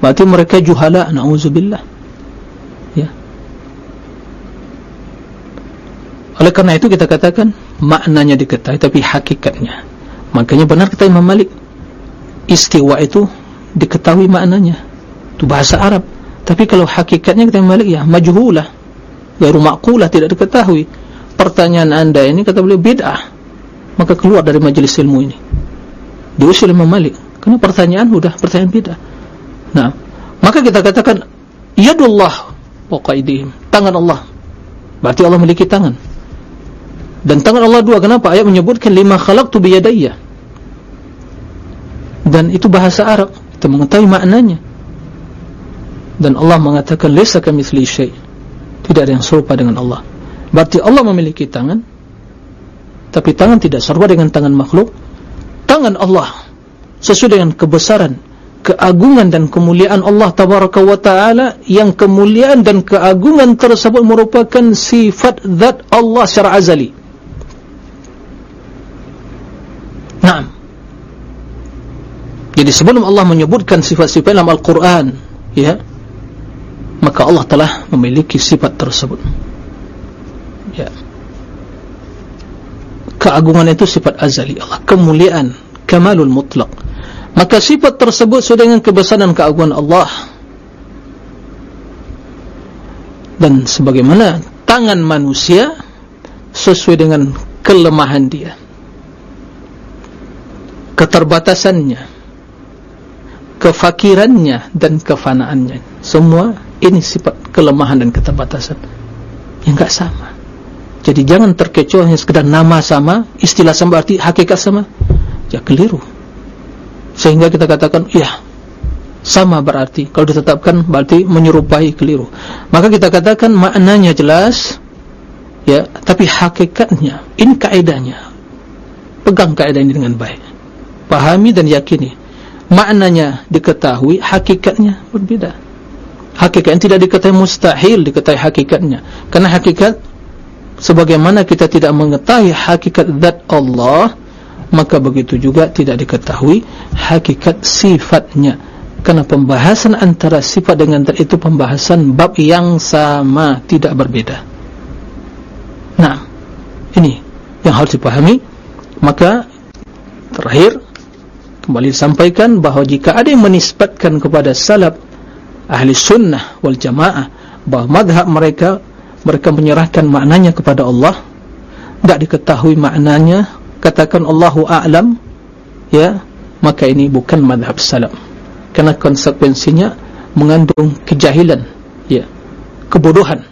Berarti mereka juhala, na'udzubillah. Oleh karena itu kita katakan maknanya diketahui tapi hakikatnya. Makanya benar kata Imam Malik istiwa itu diketahui maknanya. Itu bahasa Arab. Tapi kalau hakikatnya kata Imam Malik ya majhulah. Gairu ma'qulah tidak diketahui. Pertanyaan Anda ini kata beliau bid'ah. Maka keluar dari majelis ilmu ini. Diusul Imam Malik. Karena pertanyaan sudah pertanyaan bid'ah. Nah, maka kita katakan yadullah wa qaidihim. Tangan Allah. Berarti Allah memiliki tangan dan tangan Allah dua kenapa? Ayat menyebutkan lima khalaqtu biyadayya. Dan itu bahasa Arab. Kita mengetahui maknanya. Dan Allah mengatakan laysa kamitsli syai. Tidak ada yang serupa dengan Allah. Berarti Allah memiliki tangan. Tapi tangan tidak serupa dengan tangan makhluk. Tangan Allah sesuai dengan kebesaran keagungan dan kemuliaan Allah tabaraka wa taala yang kemuliaan dan keagungan tersebut merupakan sifat zat Allah secara azali Naam. Jadi sebelum Allah menyebutkan sifat-sifat dalam Al-Quran, ya, maka Allah telah memiliki sifat tersebut. Ya. Keagungan itu sifat azali Allah, kemuliaan, kamalul mutlak. Maka sifat tersebut sudah dengan kebesaran keagungan Allah. Dan sebagaimana tangan manusia sesuai dengan kelemahan dia keterbatasannya kefakirannya dan kefanaannya. Semua ini sifat kelemahan dan keterbatasan yang enggak sama. Jadi jangan terkecoh hanya sekedar nama sama istilah sama berarti hakikat sama. Ya keliru. Sehingga kita katakan ya sama berarti. Kalau ditetapkan berarti menyerupai keliru. Maka kita katakan maknanya jelas ya tapi hakikatnya ini kaedahnya pegang kaedah ini dengan baik pahami dan yakini. Maknanya diketahui hakikatnya berbeda hakikatnya tidak diketahui mustahil diketahui hakikatnya. Karena hakikat sebagaimana kita tidak mengetahui hakikat zat Allah maka begitu juga tidak diketahui hakikat sifatnya. Karena pembahasan antara sifat dengan zat itu pembahasan bab yang sama tidak berbeda nah ini yang harus dipahami. Maka terakhir kembali disampaikan bahawa jika ada yang menisbatkan kepada salaf ahli sunnah wal jamaah bahawa madhab mereka mereka menyerahkan maknanya kepada Allah tidak diketahui maknanya katakan Allahu a'lam ya maka ini bukan madhab salaf. Karena konsekuensinya mengandung kejahilan ya kebodohan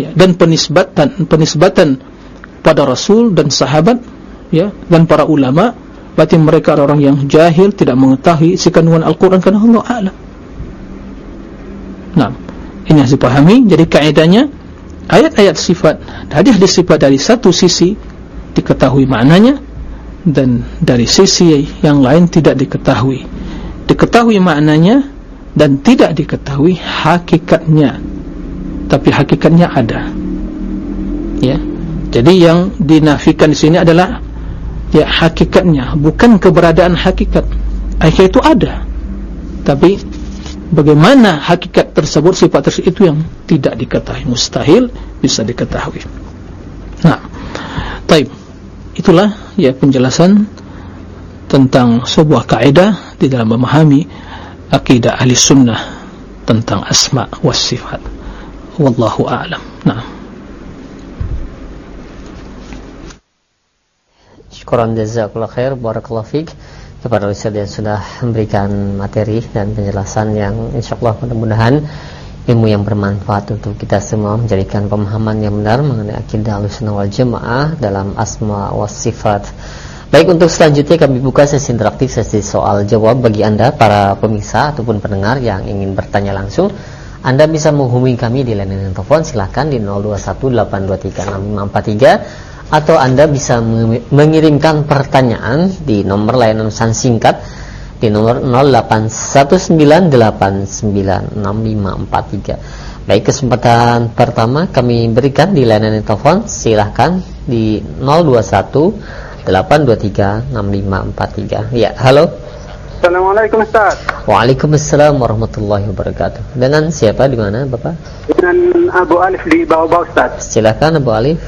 ya dan penisbatan penisbatan pada rasul dan sahabat ya dan para ulama berarti mereka adalah orang yang jahil tidak mengetahui isi kandungan Al-Qur'an karena Allah a'lam. Nah ini harus dipahami. Jadi kaidahnya ayat-ayat sifat hadis-hadis sifat dari satu sisi diketahui maknanya dan dari sisi yang lain tidak diketahui. Diketahui maknanya dan tidak diketahui hakikatnya. Tapi hakikatnya ada. Ya. Jadi yang dinafikan di sini adalah ya hakikatnya bukan keberadaan hakikat. Hakikat itu ada. Tapi bagaimana hakikat tersebut sifat tersebut itu yang tidak diketahui. Mustahil bisa diketahui. Nah taib. Itulah ya penjelasan tentang sebuah kaidah di dalam memahami akidah ahli sunnah tentang asma wa sifat. Wallahu a'lam. Nah syukuran jazakallah khair barakallahu fiqh kepada Ustaz yang sudah memberikan materi dan penjelasan yang insyaallah mudah-mudahan ilmu yang bermanfaat untuk kita semua menjadikan pemahaman yang benar mengenai akidah Ahlussunnah wal Jamaah dalam asma wa sifat. Baik untuk selanjutnya kami buka sesi interaktif sesi soal jawab bagi Anda para pemirsa ataupun pendengar yang ingin bertanya langsung. Anda bisa menghubungi kami di layanan telepon silakan di 0218236543 atau Anda bisa mengirimkan pertanyaan di nomor layanan pesan singkat di nomor 0819896543. Baik kesempatan pertama kami berikan di layanan telepon silahkan di 0218236543. Ya, halo. Assalamualaikum Ustaz. Waalaikumsalam warahmatullahi wabarakatuh. Dengan siapa di mana Bapak? Dengan Abu Alif di bawah-bawah Ustaz. Silakan Abu Alif.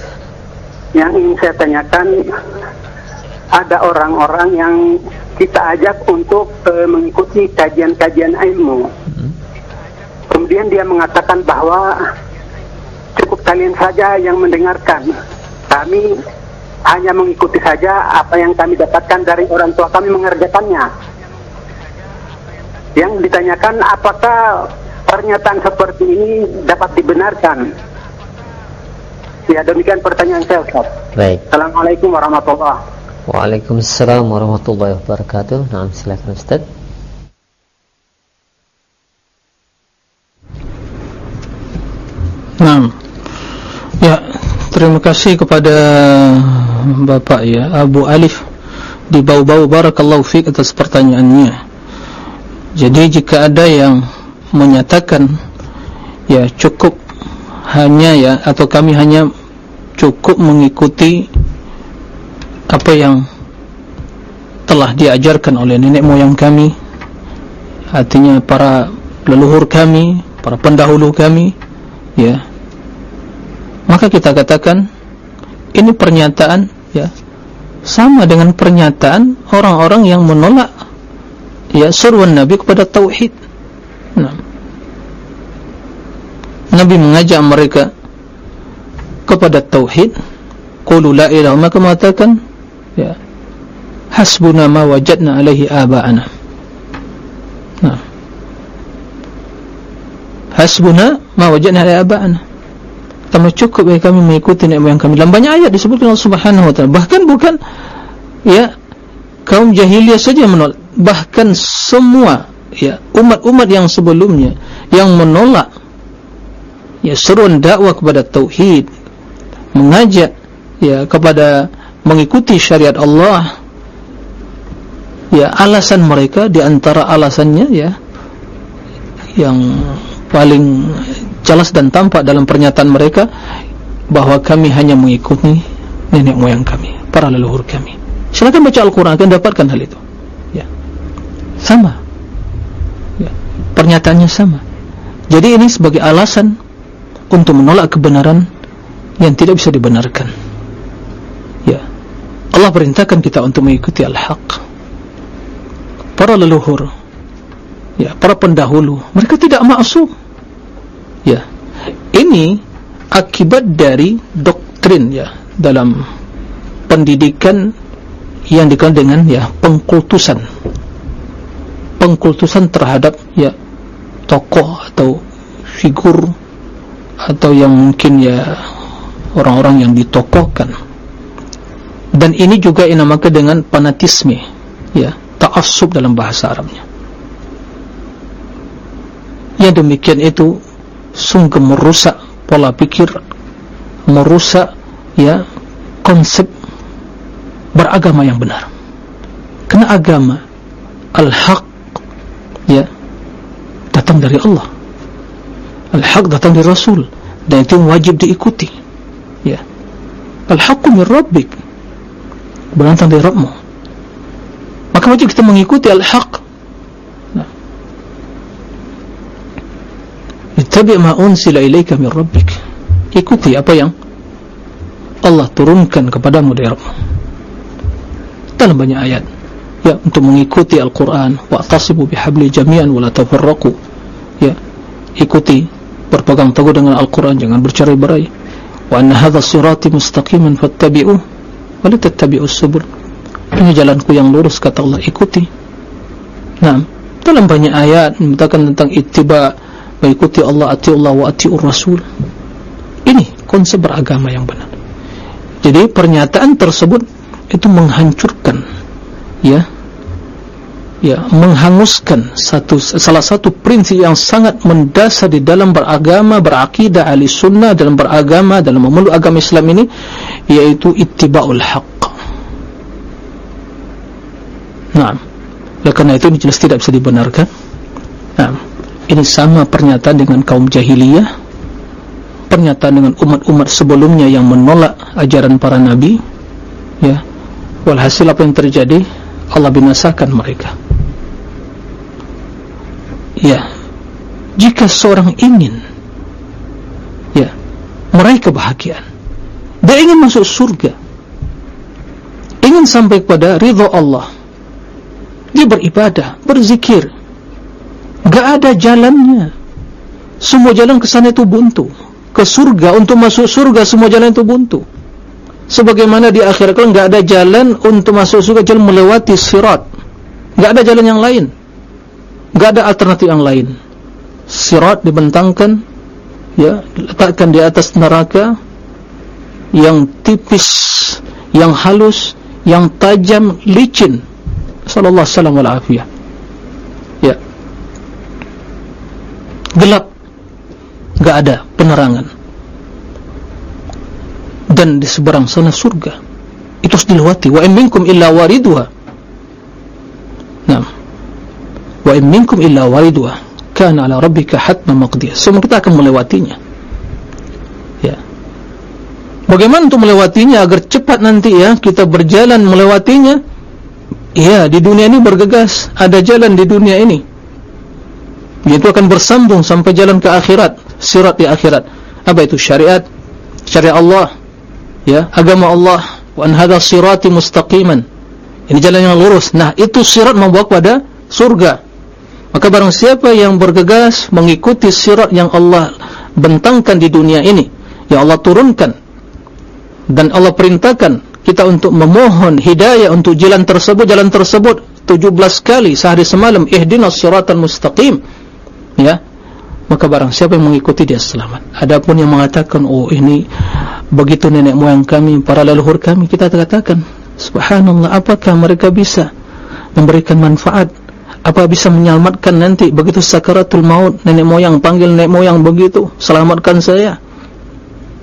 Yang ingin saya tanyakan ada orang-orang yang kita ajak untuk uh, mengikuti kajian-kajian ilmu. Kemudian dia mengatakan bahwa cukup kalian saja yang mendengarkan. Kami hanya mengikuti saja apa yang kami dapatkan dari orang tua kami mengerjakannya. Yang ditanyakan apakah pernyataan seperti ini dapat dibenarkan? Ya demikian pertanyaan saya Ustaz. Baik. Assalamualaikum warahmatullahi wabarakatuh. Waalaikumsalam warahmatullahi wabarakatuh. Nah, silakan Ustaz. Nah, ya terima kasih kepada Bapak ya Abu Alif di bau-bau barakallahu fiik atas pertanyaannya. Jadi jika ada yang menyatakan ya cukup hanya ya atau kami hanya cukup mengikuti apa yang telah diajarkan oleh nenek moyang kami artinya para leluhur kami para pendahulu kami ya maka kita katakan ini pernyataan ya sama dengan pernyataan orang-orang yang menolak ya seruan Nabi kepada tauhid nah. Nabi mengajak mereka kepada tauhid. Qulu la ilaha maka mengatakan ya hasbuna ma wajadna alaihi aba'ana. Nah. Hasbuna ma wajadna alaihi aba'ana. Kami cukup bagi kami mengikuti nenek moyang kami. Dalam banyak ayat disebutkan Allah Subhanahu wa taala. Bahkan bukan ya kaum jahiliyah saja menolak. Bahkan semua ya umat-umat yang sebelumnya yang menolak ya seruan dakwah kepada tauhid. Mengajak ya kepada mengikuti syariat Allah. Ya alasan mereka di antara alasannya ya yang paling jelas dan tampak dalam pernyataan mereka bahwa kami hanya mengikuti nenek moyang kami para leluhur kami. Silakan baca Al-Quran akan dapatkan hal itu. Ya. Sama. Ya. pernyataannya sama. Jadi ini sebagai alasan untuk menolak kebenaran yang tidak bisa dibenarkan. Ya. Allah perintahkan kita untuk mengikuti al-haq. Para leluhur ya para pendahulu mereka tidak maksum. Ya. Ini akibat dari doktrin ya dalam pendidikan yang dikenal dengan ya pengkultusan. Pengkultusan terhadap ya tokoh atau figur atau yang mungkin ya orang-orang yang ditokohkan. Dan ini juga dinamakan dengan fanatisme ya ta'assub dalam bahasa Arabnya. Yang demikian itu sungguh merusak pola pikir merusak ya konsep beragama yang benar. Karena agama al-haq ya datang dari Allah al-haq datang dari Rasul. Dan itu wajib diikuti. Ya. Al-haqu min rabbik. Berantang dari Rabbmu. Maka wajib kita mengikuti al-haq. Nah. ittabi ma unsila ilaika min rabbik. Ikuti apa yang Allah turunkan kepadamu dari Rabbmu. Dalam banyak ayat. Ya untuk mengikuti Al-Quran. Wa'tasibu bihabli jami'an wa la tafarraku ya ikuti berpegang teguh dengan Al-Quran jangan bercerai-berai. Wa anna hadha sirati mustaqiman fattabi'uh wa la tattabi'us subul. Ini jalanku yang lurus kata Allah ikuti. Nah dalam banyak ayat menyatakan tentang ittiba mengikuti Allah ati Allah wa ati'ur rasul. Ini konsep beragama yang benar. Jadi pernyataan tersebut itu menghancurkan ya ya menghanguskan satu salah satu prinsip yang sangat mendasar di dalam beragama berakidah ahli sunnah dalam beragama dalam memeluk agama Islam ini yaitu ittiba'ul haqq. Nah oleh karena itu ini jelas tidak bisa dibenarkan. Nah ini sama pernyataan dengan kaum jahiliyah pernyataan dengan umat-umat sebelumnya yang menolak ajaran para nabi ya. Walhasil apa yang terjadi Allah binasakan mereka. Ya. Jika seorang ingin ya meraih kebahagiaan dia ingin masuk surga ingin sampai kepada ridha Allah dia beribadah, berzikir gak ada jalannya. Semua jalan ke sana itu buntu. Ke surga, untuk masuk surga semua jalan itu buntu sebagaimana di akhirat kalau enggak ada jalan untuk masuk surga jalan melewati sirat. Enggak ada jalan yang lain. Enggak ada alternatif yang lain. Sirat dibentangkan ya letakkan di atas neraka yang tipis yang halus yang tajam licin. Sallallahu alaihi wasallam ya. Gelap. Enggak ada penerangan dan di seberang sana surga. Itu harus dilewati. Wa in minkum illa wariduha nah wa in minkum illa wariduha kana ala rabbika hatma maqdiyah semua kita akan melewatinya. Ya. Bagaimana untuk melewatinya agar cepat nanti ya kita berjalan melewatinya? Ya di dunia ini bergegas. Ada jalan di dunia ini. Itu akan bersambung sampai jalan ke akhirat. Sirat di akhirat. Apa itu? Syariat. Syariat Allah ya agama Allah. Wa an hadha sirati mustaqiman. Ini jalan yang lurus. Nah itu sirat membawa kepada surga. Maka barang siapa yang bergegas mengikuti sirat yang Allah bentangkan di dunia ini yang Allah turunkan dan Allah perintahkan kita untuk memohon hidayah untuk jalan tersebut jalan tersebut 17 kali sehari semalam ihdinas siratal mustaqim. Ya maka barang siapa yang mengikuti dia selamat. Adapun yang mengatakan oh ini begitu nenek moyang kami, para leluhur kami, kita katakan, subhanallah, apakah mereka bisa memberikan manfaat? Apa bisa menyelamatkan nanti begitu sakaratul maut? Nenek moyang panggil nenek moyang begitu selamatkan saya.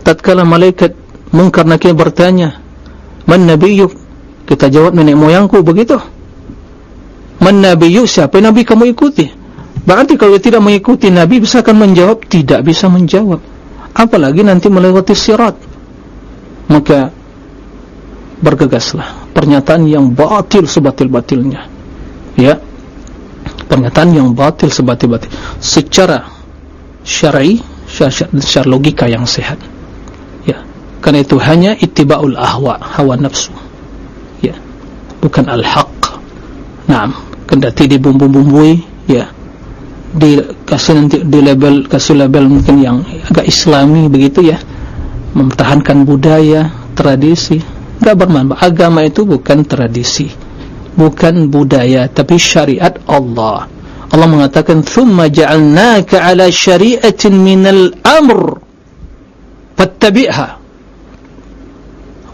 Tatkala malaikat mungkar nakir bertanya man nabiyuk kita jawab nenek moyangku begitu. Man nabiyuk siapa nabi kamu ikuti berarti kalau tidak mengikuti nabi bisa akan menjawab tidak bisa menjawab. Apalagi nanti melewati sirat. Maka bergegaslah. Pernyataan yang batil sebatil-batilnya. Ya. Pernyataan yang batil sebatil-batil. Secara syar'i secara logika yang sehat. Ya. Karena itu hanya ittiba'ul ahwa hawa nafsu. Ya. Bukan al-haq. Na'am. Kendati dibumbu-bumbui. Ya dikasih nanti di label kasih label mungkin yang agak islami begitu ya. Mempertahankan budaya tradisi. Enggak bermanfaat. Agama itu bukan tradisi. Bukan budaya tapi syariat Allah. Allah mengatakan thumma ja'alnaka ala syari'atin minal amr. Fattabi'ha.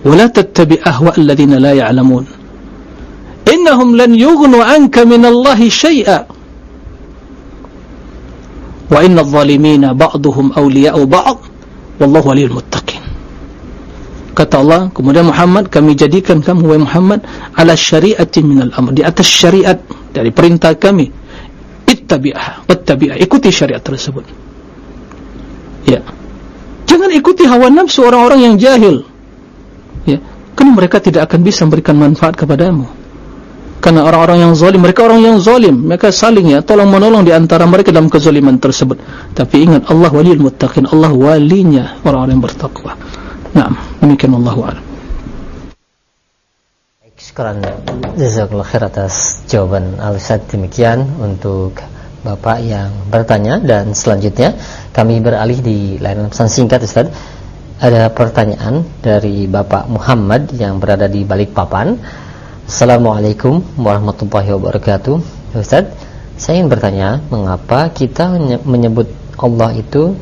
Wala tattabi' ahwa alladhina la ya'lamun. Innahum lan yughnu anka minallahi syai'a wa inna adh-dhalimina ba'duhum awliya'u ba'd. Wallahu waliyul muttaqin. Kata Allah kemudian Muhammad kami jadikan kamu wahai Muhammad ala syari'ati minal amr. Di atas syariat dari perintah kami ittabi'ah wattabi'ah ikuti syariat tersebut. Ya. Jangan ikuti hawa nafsu orang-orang yang jahil. Ya. Karena mereka tidak akan bisa memberikan manfaat kepadamu karena orang-orang yang zalim mereka orang yang zalim. Mereka saling ya tolong menolong di antara mereka dalam kezaliman tersebut. Tapi ingat Allah waliyul muttaqin. Allah walinya orang-orang yang bertakwa. Nah, demikian Allah a'lam. Sekarang jazakallahu khair atas jawaban Al-Ustaz. Demikian untuk Bapak yang bertanya. Dan selanjutnya kami beralih di layanan pesan singkat Ustaz. Ada pertanyaan dari Bapak Muhammad yang berada di Balikpapan. Assalamualaikum warahmatullahi wabarakatuh. Ustaz, saya ingin bertanya, mengapa kita menyebut Allah itu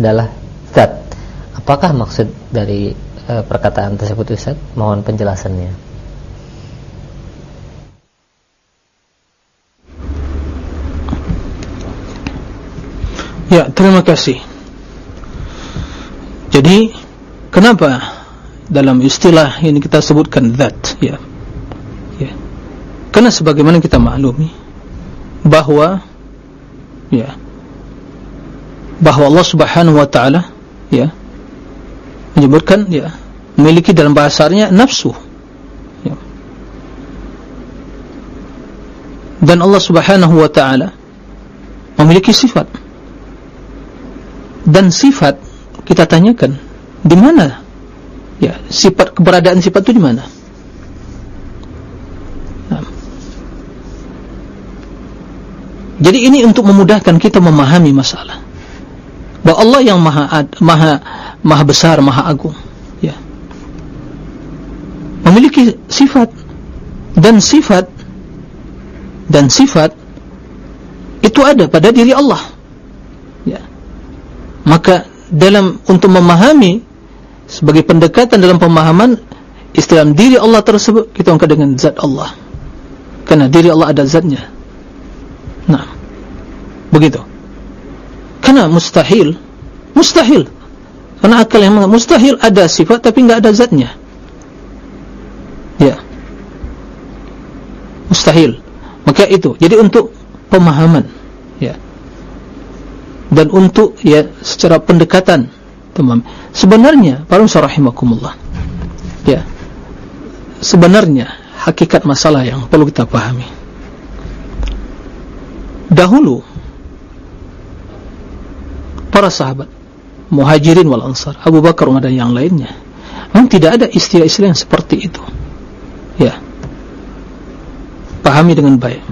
adalah zat Apakah maksud dari e, perkataan tersebut Ustaz? Mohon penjelasannya. Ya, terima kasih. Jadi, kenapa dalam istilah ini kita sebutkan zat. Ya. Karena sebagaimana kita maklumi bahwa ya bahwa Allah Subhanahu wa taala ya menyebutkan ya memiliki dalam bahasanya nafsu ya. dan Allah subhanahu wa ta'ala memiliki sifat dan sifat kita tanyakan di mana ya sifat keberadaan sifat itu di mana jadi ini untuk memudahkan kita memahami masalah. Bahwa Allah yang maha ad, maha maha besar, maha agung. Ya. memiliki sifat. Dan sifat dan sifat itu ada pada diri Allah. Ya. maka dalam untuk memahami sebagai pendekatan dalam pemahaman istilah diri Allah tersebut kita angkat dengan zat Allah. Karena diri Allah ada zatnya nah begitu karena mustahil mustahil karena akal yang mustahil ada sifat tapi enggak ada zatnya. Ya. Mustahil. Maka itu. Jadi untuk pemahaman, ya. Dan untuk ya secara pendekatan, teman. Sebenarnya, para rahimakumullah. Ya. Sebenarnya hakikat masalah yang perlu kita pahami. Dahulu para sahabat muhajirin wal ansar Abu Bakar Umar dan yang lainnya memang tidak ada istilah-istilah yang seperti itu. Ya. Pahami dengan baik.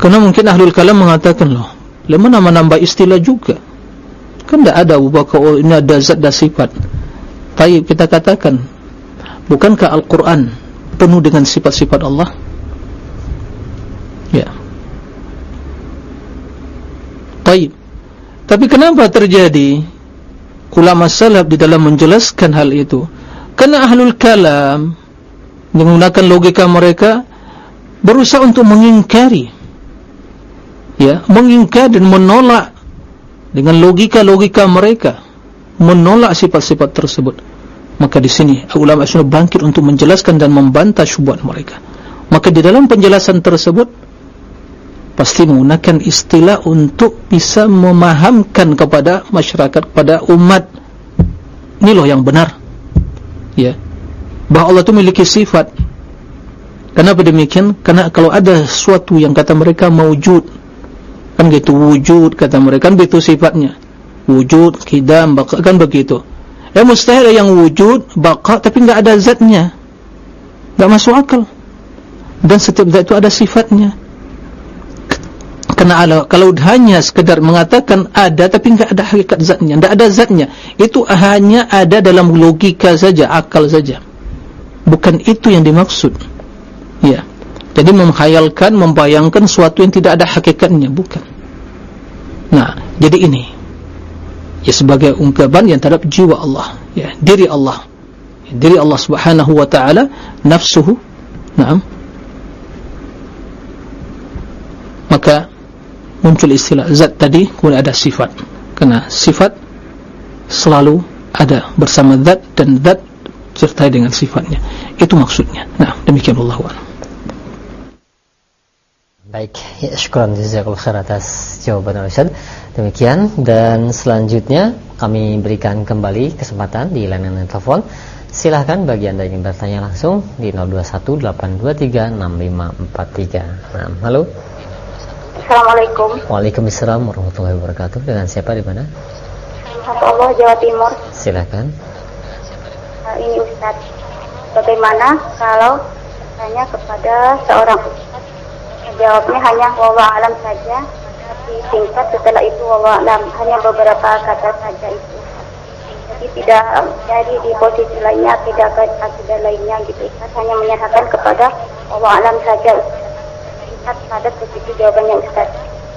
Karena mungkin ahlul kalam mengatakan loh lemah nama-nambah istilah juga? Kan tidak ada Abu Bakar oh, ini ada zat dan sifat. Tapi kita katakan bukankah Al-Quran penuh dengan sifat-sifat Allah Taib. Tapi kenapa terjadi? Ulama salaf di dalam menjelaskan hal itu? Karena ahlul kalam menggunakan logika mereka berusaha untuk mengingkari. Ya mengingkar dan menolak dengan logika-logika mereka. Menolak sifat-sifat tersebut. Maka di sini ulama sunnah bangkit untuk menjelaskan dan membantah syubhat mereka. Maka di dalam penjelasan tersebut pasti menggunakan istilah untuk bisa memahamkan kepada masyarakat kepada umat. Ini loh yang benar. Ya. Bahawa Allah itu memiliki sifat. Kenapa demikian? Karena kalau ada sesuatu yang kata mereka mewujud kan gitu wujud kata mereka kan begitu sifatnya. Wujud kidam baka kan begitu. Ya mustahil yang wujud baka tapi enggak ada zatnya. Enggak masuk akal. Dan setiap zat itu ada sifatnya karena Allah, kalau hanya sekedar mengatakan ada tapi enggak ada hakikat zatnya enggak ada zatnya itu hanya ada dalam logika saja akal saja. Bukan itu yang dimaksud. Ya. Jadi memkhayalkan membayangkan sesuatu yang tidak ada hakikatnya bukan. Nah jadi ini. Ya sebagai ungkapan yang terhadap jiwa Allah. Ya diri Allah. Ya, diri Allah Subhanahu wa taala nafsuhu. Na'am. Maka muncul istilah zat tadi kemudian ada sifat karena sifat selalu ada bersama zat dan zat sertai dengan sifatnya itu maksudnya nah demikian Allah Baik, ya syukuran jazakallahu khair atas jawaban Ustaz. Demikian dan selanjutnya kami berikan kembali kesempatan di layanan telepon. Silahkan bagi Anda yang bertanya langsung di 0218236543. Nah, halo. Assalamualaikum. Waalaikumsalam warahmatullahi wabarakatuh. Dengan siapa di mana? Allah Jawa Timur. Silakan. Uh, ini Ustaz. Bagaimana kalau tanya kepada seorang Jawabnya hanya wawa alam saja, tapi singkat setelah itu wawa alam hanya beberapa kata saja itu. Jadi tidak jadi di posisi lainnya tidak akidah lainnya gitu. Ustaz hanya menyatakan kepada wawa alam saja. Ustaz padat begitu jawabannya Ustaz.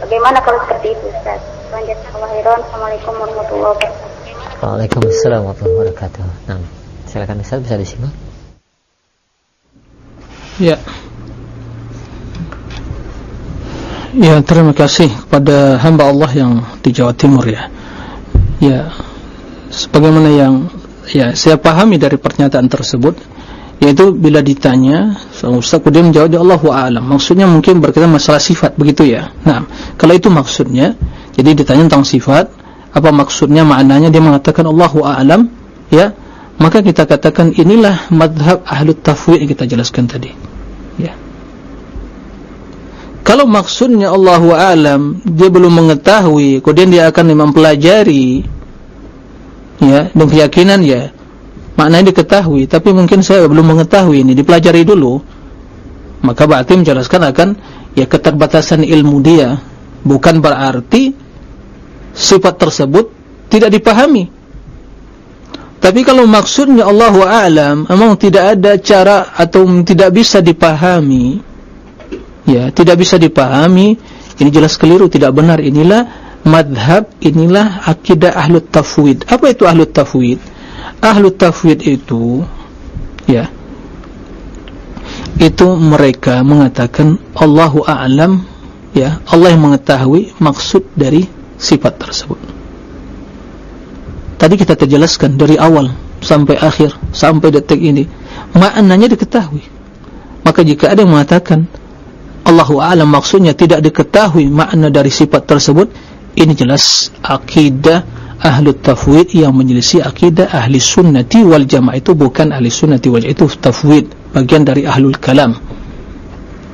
Bagaimana kalau seperti itu Ustaz? Assalamualaikum warahmatullahi wabarakatuh. Waalaikumsalam warahmatullahi wabarakatuh. Nah, silakan Ustaz bisa disimak. Ya. Ya, terima kasih kepada hamba Allah yang di Jawa Timur ya. Ya, sebagaimana yang ya saya pahami dari pernyataan tersebut, yaitu bila ditanya, seorang ustaz kemudian menjawab, ya Allahu a'lam. Maksudnya mungkin berkaitan masalah sifat begitu ya. Nah, kalau itu maksudnya, jadi ditanya tentang sifat, apa maksudnya, maknanya dia mengatakan Allahu a'lam, ya, maka kita katakan inilah madhab ahlu tafwid yang kita jelaskan tadi. Ya. Kalau maksudnya Allahu alam dia belum mengetahui, kemudian dia akan mempelajari ya, dengan keyakinan ya. Maknanya diketahui, tapi mungkin saya belum mengetahui ini, dipelajari dulu. Maka berarti menjelaskan akan ya keterbatasan ilmu dia, bukan berarti sifat tersebut tidak dipahami. Tapi kalau maksudnya Allahu alam, memang tidak ada cara atau tidak bisa dipahami. Ya tidak bisa dipahami. Ini jelas keliru tidak benar. Inilah madhab inilah akidah ahlu tafwid. Apa itu ahlu tafwid ahlu tafwid itu ya itu mereka mengatakan Allahu a'lam ya Allah yang mengetahui maksud dari sifat tersebut. Tadi kita terjelaskan dari awal sampai akhir sampai detik ini maknanya diketahui. Maka jika ada yang mengatakan Allahu a'lam maksudnya tidak diketahui makna dari sifat tersebut ini jelas akidah ahli tafwid yang menyelisih akidah ahli sunnati wal jamaah itu bukan ahli sunnati wal itu tafwid bagian dari ahlul kalam.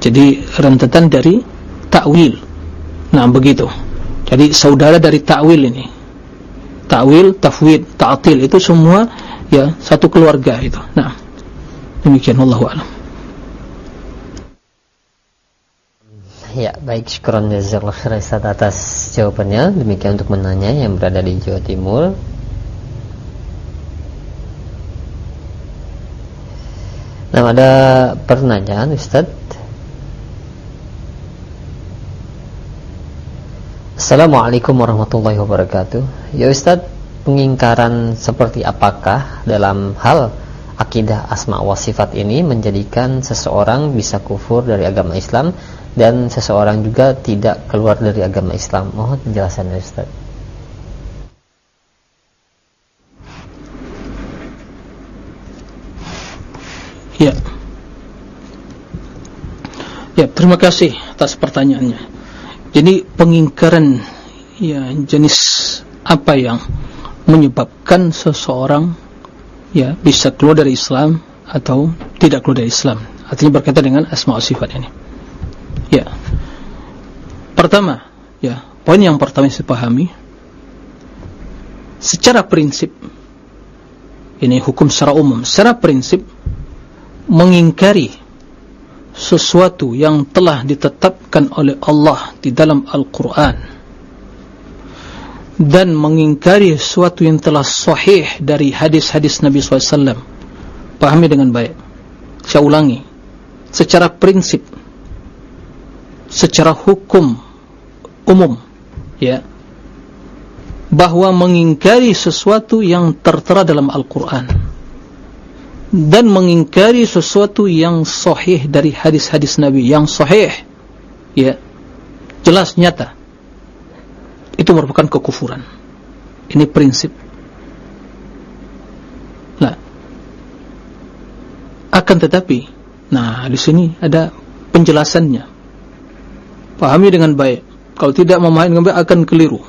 Jadi rentetan dari ta'wil nah begitu. Jadi saudara dari ta'wil ini. Ta'wil, tafwid, ta'atil itu semua ya satu keluarga itu. Nah demikian Allahu a'lam Ya, baik syukuran jazakallahu khair Ustaz atas jawabannya. Demikian untuk menanya yang berada di Jawa Timur. Nah, ada pertanyaan Ustaz. Assalamualaikum warahmatullahi wabarakatuh. Ya Ustaz, pengingkaran seperti apakah dalam hal akidah asma wa sifat ini menjadikan seseorang bisa kufur dari agama Islam dan seseorang juga tidak keluar dari agama Islam. Mohon penjelasan Ustaz. Ya. Ya, terima kasih atas pertanyaannya. Jadi pengingkaran ya jenis apa yang menyebabkan seseorang ya bisa keluar dari Islam atau tidak keluar dari Islam. Artinya berkaitan dengan asma sifat ini. Ya. Pertama, ya, poin yang pertama yang saya pahami secara prinsip ini hukum secara umum, secara prinsip mengingkari sesuatu yang telah ditetapkan oleh Allah di dalam Al-Quran dan mengingkari sesuatu yang telah sahih dari hadis-hadis Nabi SAW pahami dengan baik. Saya ulangi. Secara prinsip secara hukum umum ya bahwa mengingkari sesuatu yang tertera dalam Al-Quran dan mengingkari sesuatu yang sahih dari hadis-hadis Nabi yang sahih ya jelas nyata itu merupakan kekufuran. Ini prinsip. Nah, akan tetapi, nah di sini ada penjelasannya. Pahami dengan baik. Kalau tidak memahami dengan baik akan keliru.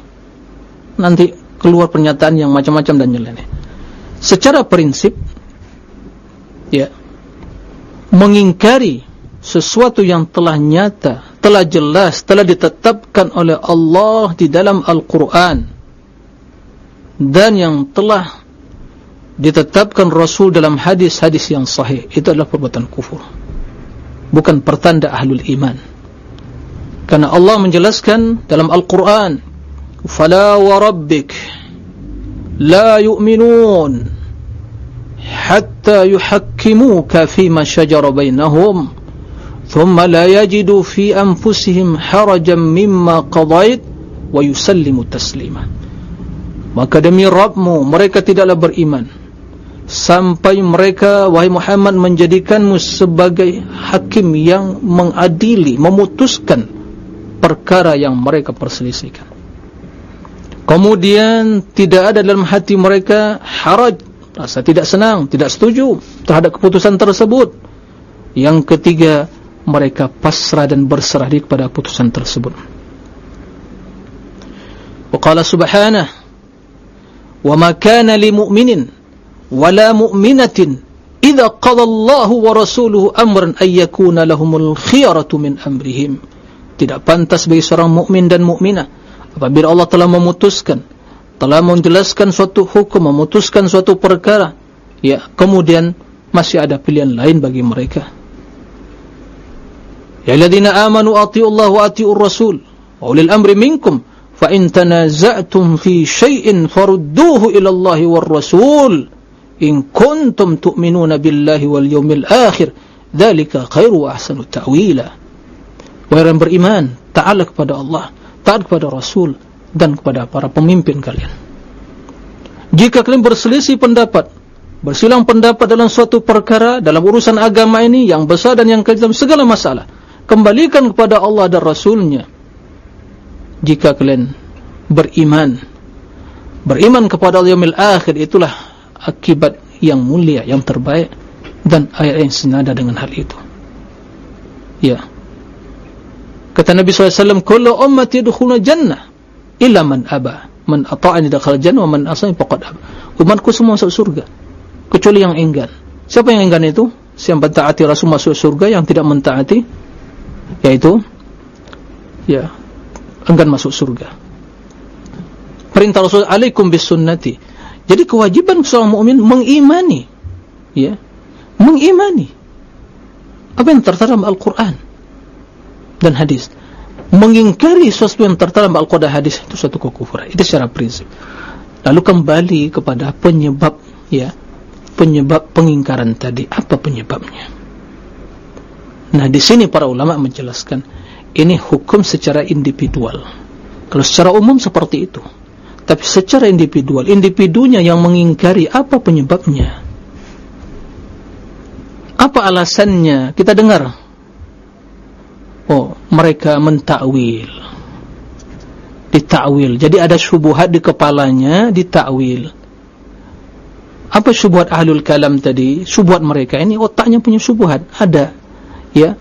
Nanti keluar pernyataan yang macam-macam dan nyeleneh. Secara prinsip, ya, mengingkari sesuatu yang telah nyata telah jelas telah ditetapkan oleh Allah di dalam Al-Quran dan yang telah ditetapkan Rasul dalam hadis-hadis yang sahih itu adalah perbuatan kufur bukan pertanda ahlul iman Karena Allah menjelaskan dalam Al-Quran, فَلَا warabbik, لَا يُؤْمِنُونَ حَتَّى يُحَكِّمُوكَ فِي مَا شَجَرَ بَيْنَهُمْ ثُمَّ لَا يَجِدُوا فِي أَنفُسِهِمْ حَرَجًا مِمَّا قَضَيْتْ وَيُسَلِّمُ تَسْلِيمًا Maka demi Rabbmu, mereka tidaklah beriman. Sampai mereka, wahai Muhammad, menjadikanmu sebagai hakim yang mengadili, memutuskan, perkara yang mereka perselisihkan kemudian tidak ada dalam hati mereka haraj rasa tidak senang tidak setuju terhadap keputusan tersebut yang ketiga mereka pasrah dan berserah diri kepada putusan tersebut. Waqala subhanah wa ma kana li mu'minin wa la mu'minatin idza qada Allahu wa rasuluhu amran ay yakuna lahumul khiyaratu min amrihim. Tidak pantas bagi seorang mukmin dan mukminah. Apabila Allah telah memutuskan telah menjelaskan suatu hukum memutuskan suatu perkara ya kemudian masih ada pilihan lain bagi mereka. Ya alladhina amanu wa ati'u Rasul wa ulil amri minkum fa in tanaza'tum fi syai'in farudduhu ila Allah war Rasul in kuntum tu'minuna billahi wal yawmil akhir dhalika khairu wa ahsanu ta'wila wa yang beriman ta'ala kepada Allah taat kepada Rasul dan kepada para pemimpin kalian. Jika kalian berselisih pendapat bersilang pendapat dalam suatu perkara dalam urusan agama ini yang besar dan yang kecil segala masalah kembalikan kepada Allah dan Rasulnya. Jika kalian beriman beriman kepada yaumil akhir itulah akibat yang mulia yang terbaik dan ayat yang senada dengan hal itu. Ya kata Nabi SAW kullu ummati dukhulna jannah illa man aba. Man ata'ani dakhal jannah wa man asani faqad aba. Umatku semua masuk surga kecuali yang enggan. Siapa yang enggan itu? Siapa taati Rasul masuk surga yang tidak mentaati yaitu ya enggan masuk surga. Perintah Rasul alaikum bis sunnati jadi kewajiban seorang mukmin mengimani ya mengimani apa yang tertera dalam Al-Quran dan hadis. Mengingkari sesuatu yang tertera dalam Al-Quran hadis itu suatu kekufuran itu secara prinsip. Lalu kembali kepada penyebab ya penyebab pengingkaran tadi. Apa penyebabnya? Nah di sini para ulama menjelaskan ini hukum secara individual. Kalau secara umum seperti itu, tapi secara individual, individunya yang mengingkari apa penyebabnya? apa alasannya? Kita dengar oh mereka mentakwil. Ditakwil. Jadi ada syubhat di kepalanya ditakwil. Apa syubhat ahlul kalam tadi? Syubhat mereka. Ini otaknya punya syubhat ada. Ya.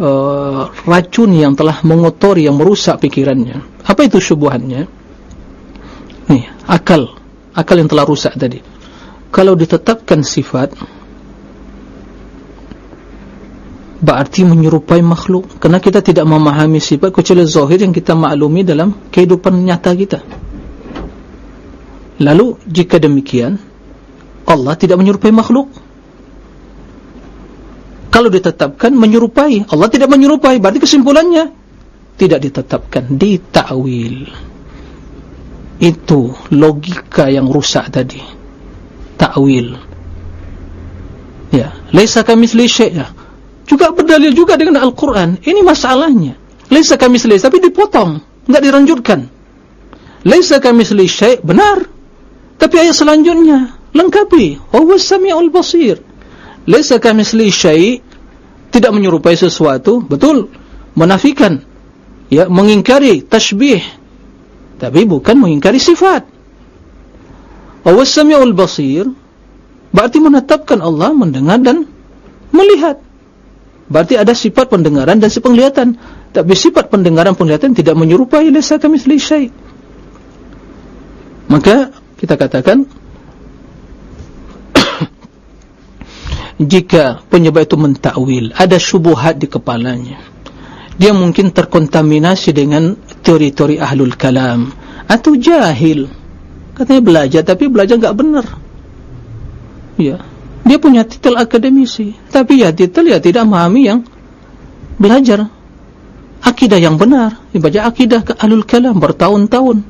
Uh, racun yang telah mengotori yang merusak pikirannya. Apa itu syubhatnya nih akal. Akal yang telah rusak tadi. Kalau ditetapkan sifat berarti menyerupai makhluk. Kerana kita tidak memahami sifat kecuali zahir yang kita maklumi dalam kehidupan nyata kita. Lalu jika demikian Allah tidak menyerupai makhluk. Kalau ditetapkan menyerupai Allah tidak menyerupai. Berarti kesimpulannya tidak ditetapkan. Ditakwil. Itu logika yang rusak tadi. Takwil. Ya. Laisa kamitsli syai' ya juga berdalil juga dengan Al-Quran. Ini masalahnya. Laisa kami selesai tapi dipotong. Tidak diranjutkan. Laisa kami selesai benar. Tapi ayat selanjutnya lengkapi. Wahuwa sami'ul basir. Laisa kami selesai tidak menyerupai sesuatu. Betul. Menafikan. Ya mengingkari tashbih. Tapi bukan mengingkari sifat. Wahuwa sami'ul basir. Berarti menetapkan Allah mendengar dan melihat Berarti ada sifat pendengaran dan sifat penglihatan. Tapi sifat pendengaran penglihatan tidak menyerupai lesa kami selisai. Maka kita katakan (coughs) jika penyebab itu mentakwil, ada syubuhat di kepalanya. Dia mungkin terkontaminasi dengan teori-teori ahlul kalam atau jahil. Katanya belajar tapi belajar enggak benar. Ya, dia punya titel akademisi. Tapi ya titel ya tidak memahami yang belajar. Akidah yang benar. Dibaca akidah ke alul kalam bertahun-tahun.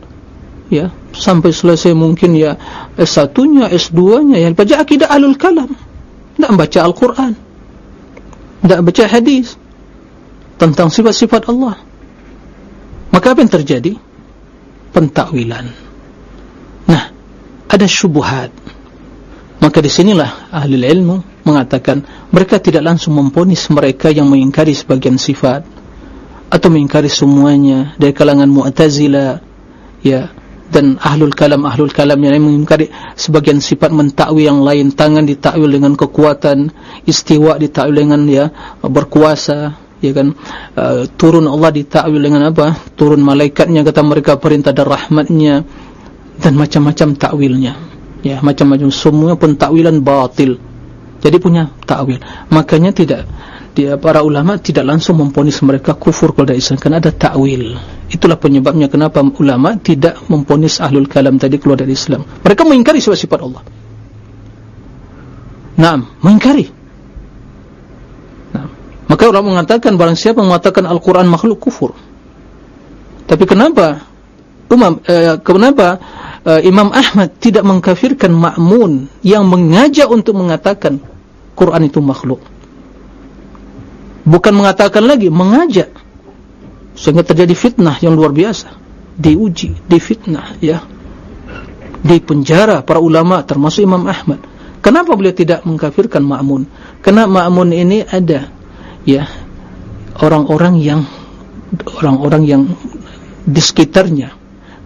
Ya sampai selesai mungkin ya S1 nya S2 nya yang baca akidah alul kalam. Tidak membaca Al-Quran. Tidak baca hadis tentang sifat-sifat Allah. Maka apa yang terjadi? Pentakwilan nah ada syubuhat Maka di sinilah ahli ilmu mengatakan mereka tidak langsung memponis mereka yang mengingkari sebagian sifat atau mengingkari semuanya dari kalangan Mu'tazilah ya dan ahlul kalam ahlul kalam yang mengingkari sebagian sifat mentakwi yang lain tangan ditakwil dengan kekuatan istiwa ditakwil dengan ya berkuasa ya kan? Uh, turun Allah ditakwil dengan apa? Turun malaikatnya kata mereka perintah dan rahmatnya dan macam-macam takwilnya ya macam-macam. Semua pun takwilan batil. Jadi punya takwil. Makanya tidak dia para ulama tidak langsung memponis mereka kufur dari Islam. Karena ada takwil. Itulah penyebabnya kenapa ulama tidak memponis ahlul kalam tadi keluar dari Islam. Mereka mengingkari sifat-sifat Allah. Naam, mengingkari. Naam. maka orang mengatakan barang siapa mengatakan Al-Quran makhluk kufur. Tapi kenapa umam, eh, kenapa uh, Imam Ahmad tidak mengkafirkan Ma'mun yang mengajak untuk mengatakan Quran itu makhluk. Bukan mengatakan lagi, mengajak. Sehingga terjadi fitnah yang luar biasa. Diuji, difitnah, ya. Di penjara para ulama termasuk Imam Ahmad. Kenapa beliau tidak mengkafirkan Ma'mun? Karena Ma'mun ini ada, ya, orang-orang yang orang-orang yang di sekitarnya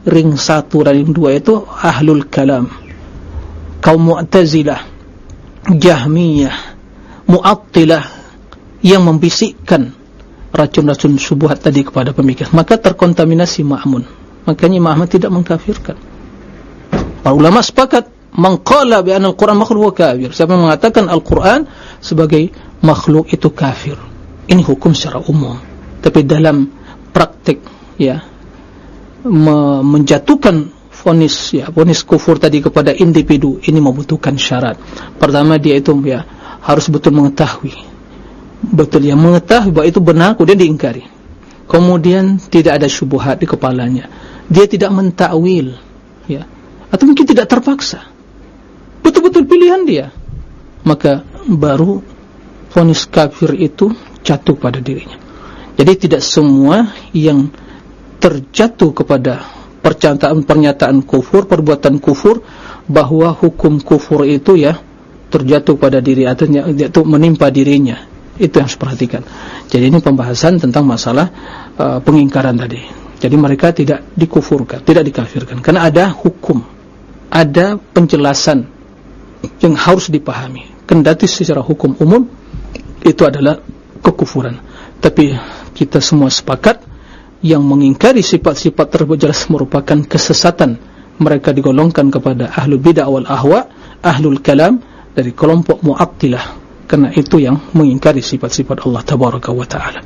ring satu dan ring dua itu ahlul kalam. Kaum mu'tazilah jahmiyah mu'attilah yang membisikkan racun-racun subuhat tadi kepada pemikir. Maka terkontaminasi ma'amun makanya ma'amun tidak mengkafirkan. Para ulama sepakat mengkala bi'an al-Quran makhluk kafir. Siapa yang mengatakan Al-Quran sebagai makhluk itu kafir? Ini hukum secara umum. Tapi dalam praktik ya menjatuhkan fonis ya fonis kufur tadi kepada individu ini membutuhkan syarat. Pertama dia itu ya harus betul mengetahui. Betul yang mengetahui bahwa itu benar kemudian diingkari. Kemudian tidak ada syubhat di kepalanya. Dia tidak mentakwil ya atau mungkin tidak terpaksa. Betul-betul pilihan dia. Maka baru fonis kafir itu jatuh pada dirinya. Jadi tidak semua yang terjatuh kepada pernyataan-pernyataan kufur, perbuatan kufur bahwa hukum kufur itu ya terjatuh pada diri atasnya jatuh menimpa dirinya. Itu yang harus perhatikan jadi ini pembahasan tentang masalah uh, pengingkaran tadi. Jadi mereka tidak dikufurkan tidak dikafirkan. Karena ada hukum ada penjelasan yang harus dipahami. Kendati secara hukum umum itu adalah kekufuran. Tapi kita semua sepakat yang mengingkari sifat-sifat tersebut jelas merupakan kesesatan mereka digolongkan kepada ahlul bid'ah wal ahwa ahlul kalam dari kelompok mu'attilah. Karena itu yang mengingkari sifat-sifat Allah tabaraka wa ta'ala.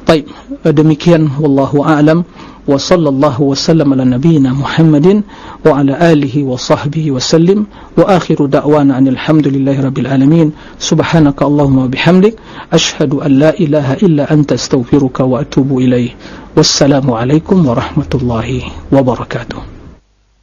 Baik demikian wallahu a'lam wa sallallahu wa sallam ala nabiyyina Muhammadin wa ala alihi wa sahbihi wa sallim wa akhiru da'wana anil hamdulillahi rabbil alamin subhanaka allahumma wa bihamdik ashhadu an la ilaha illa anta astaghfiruka wa atubu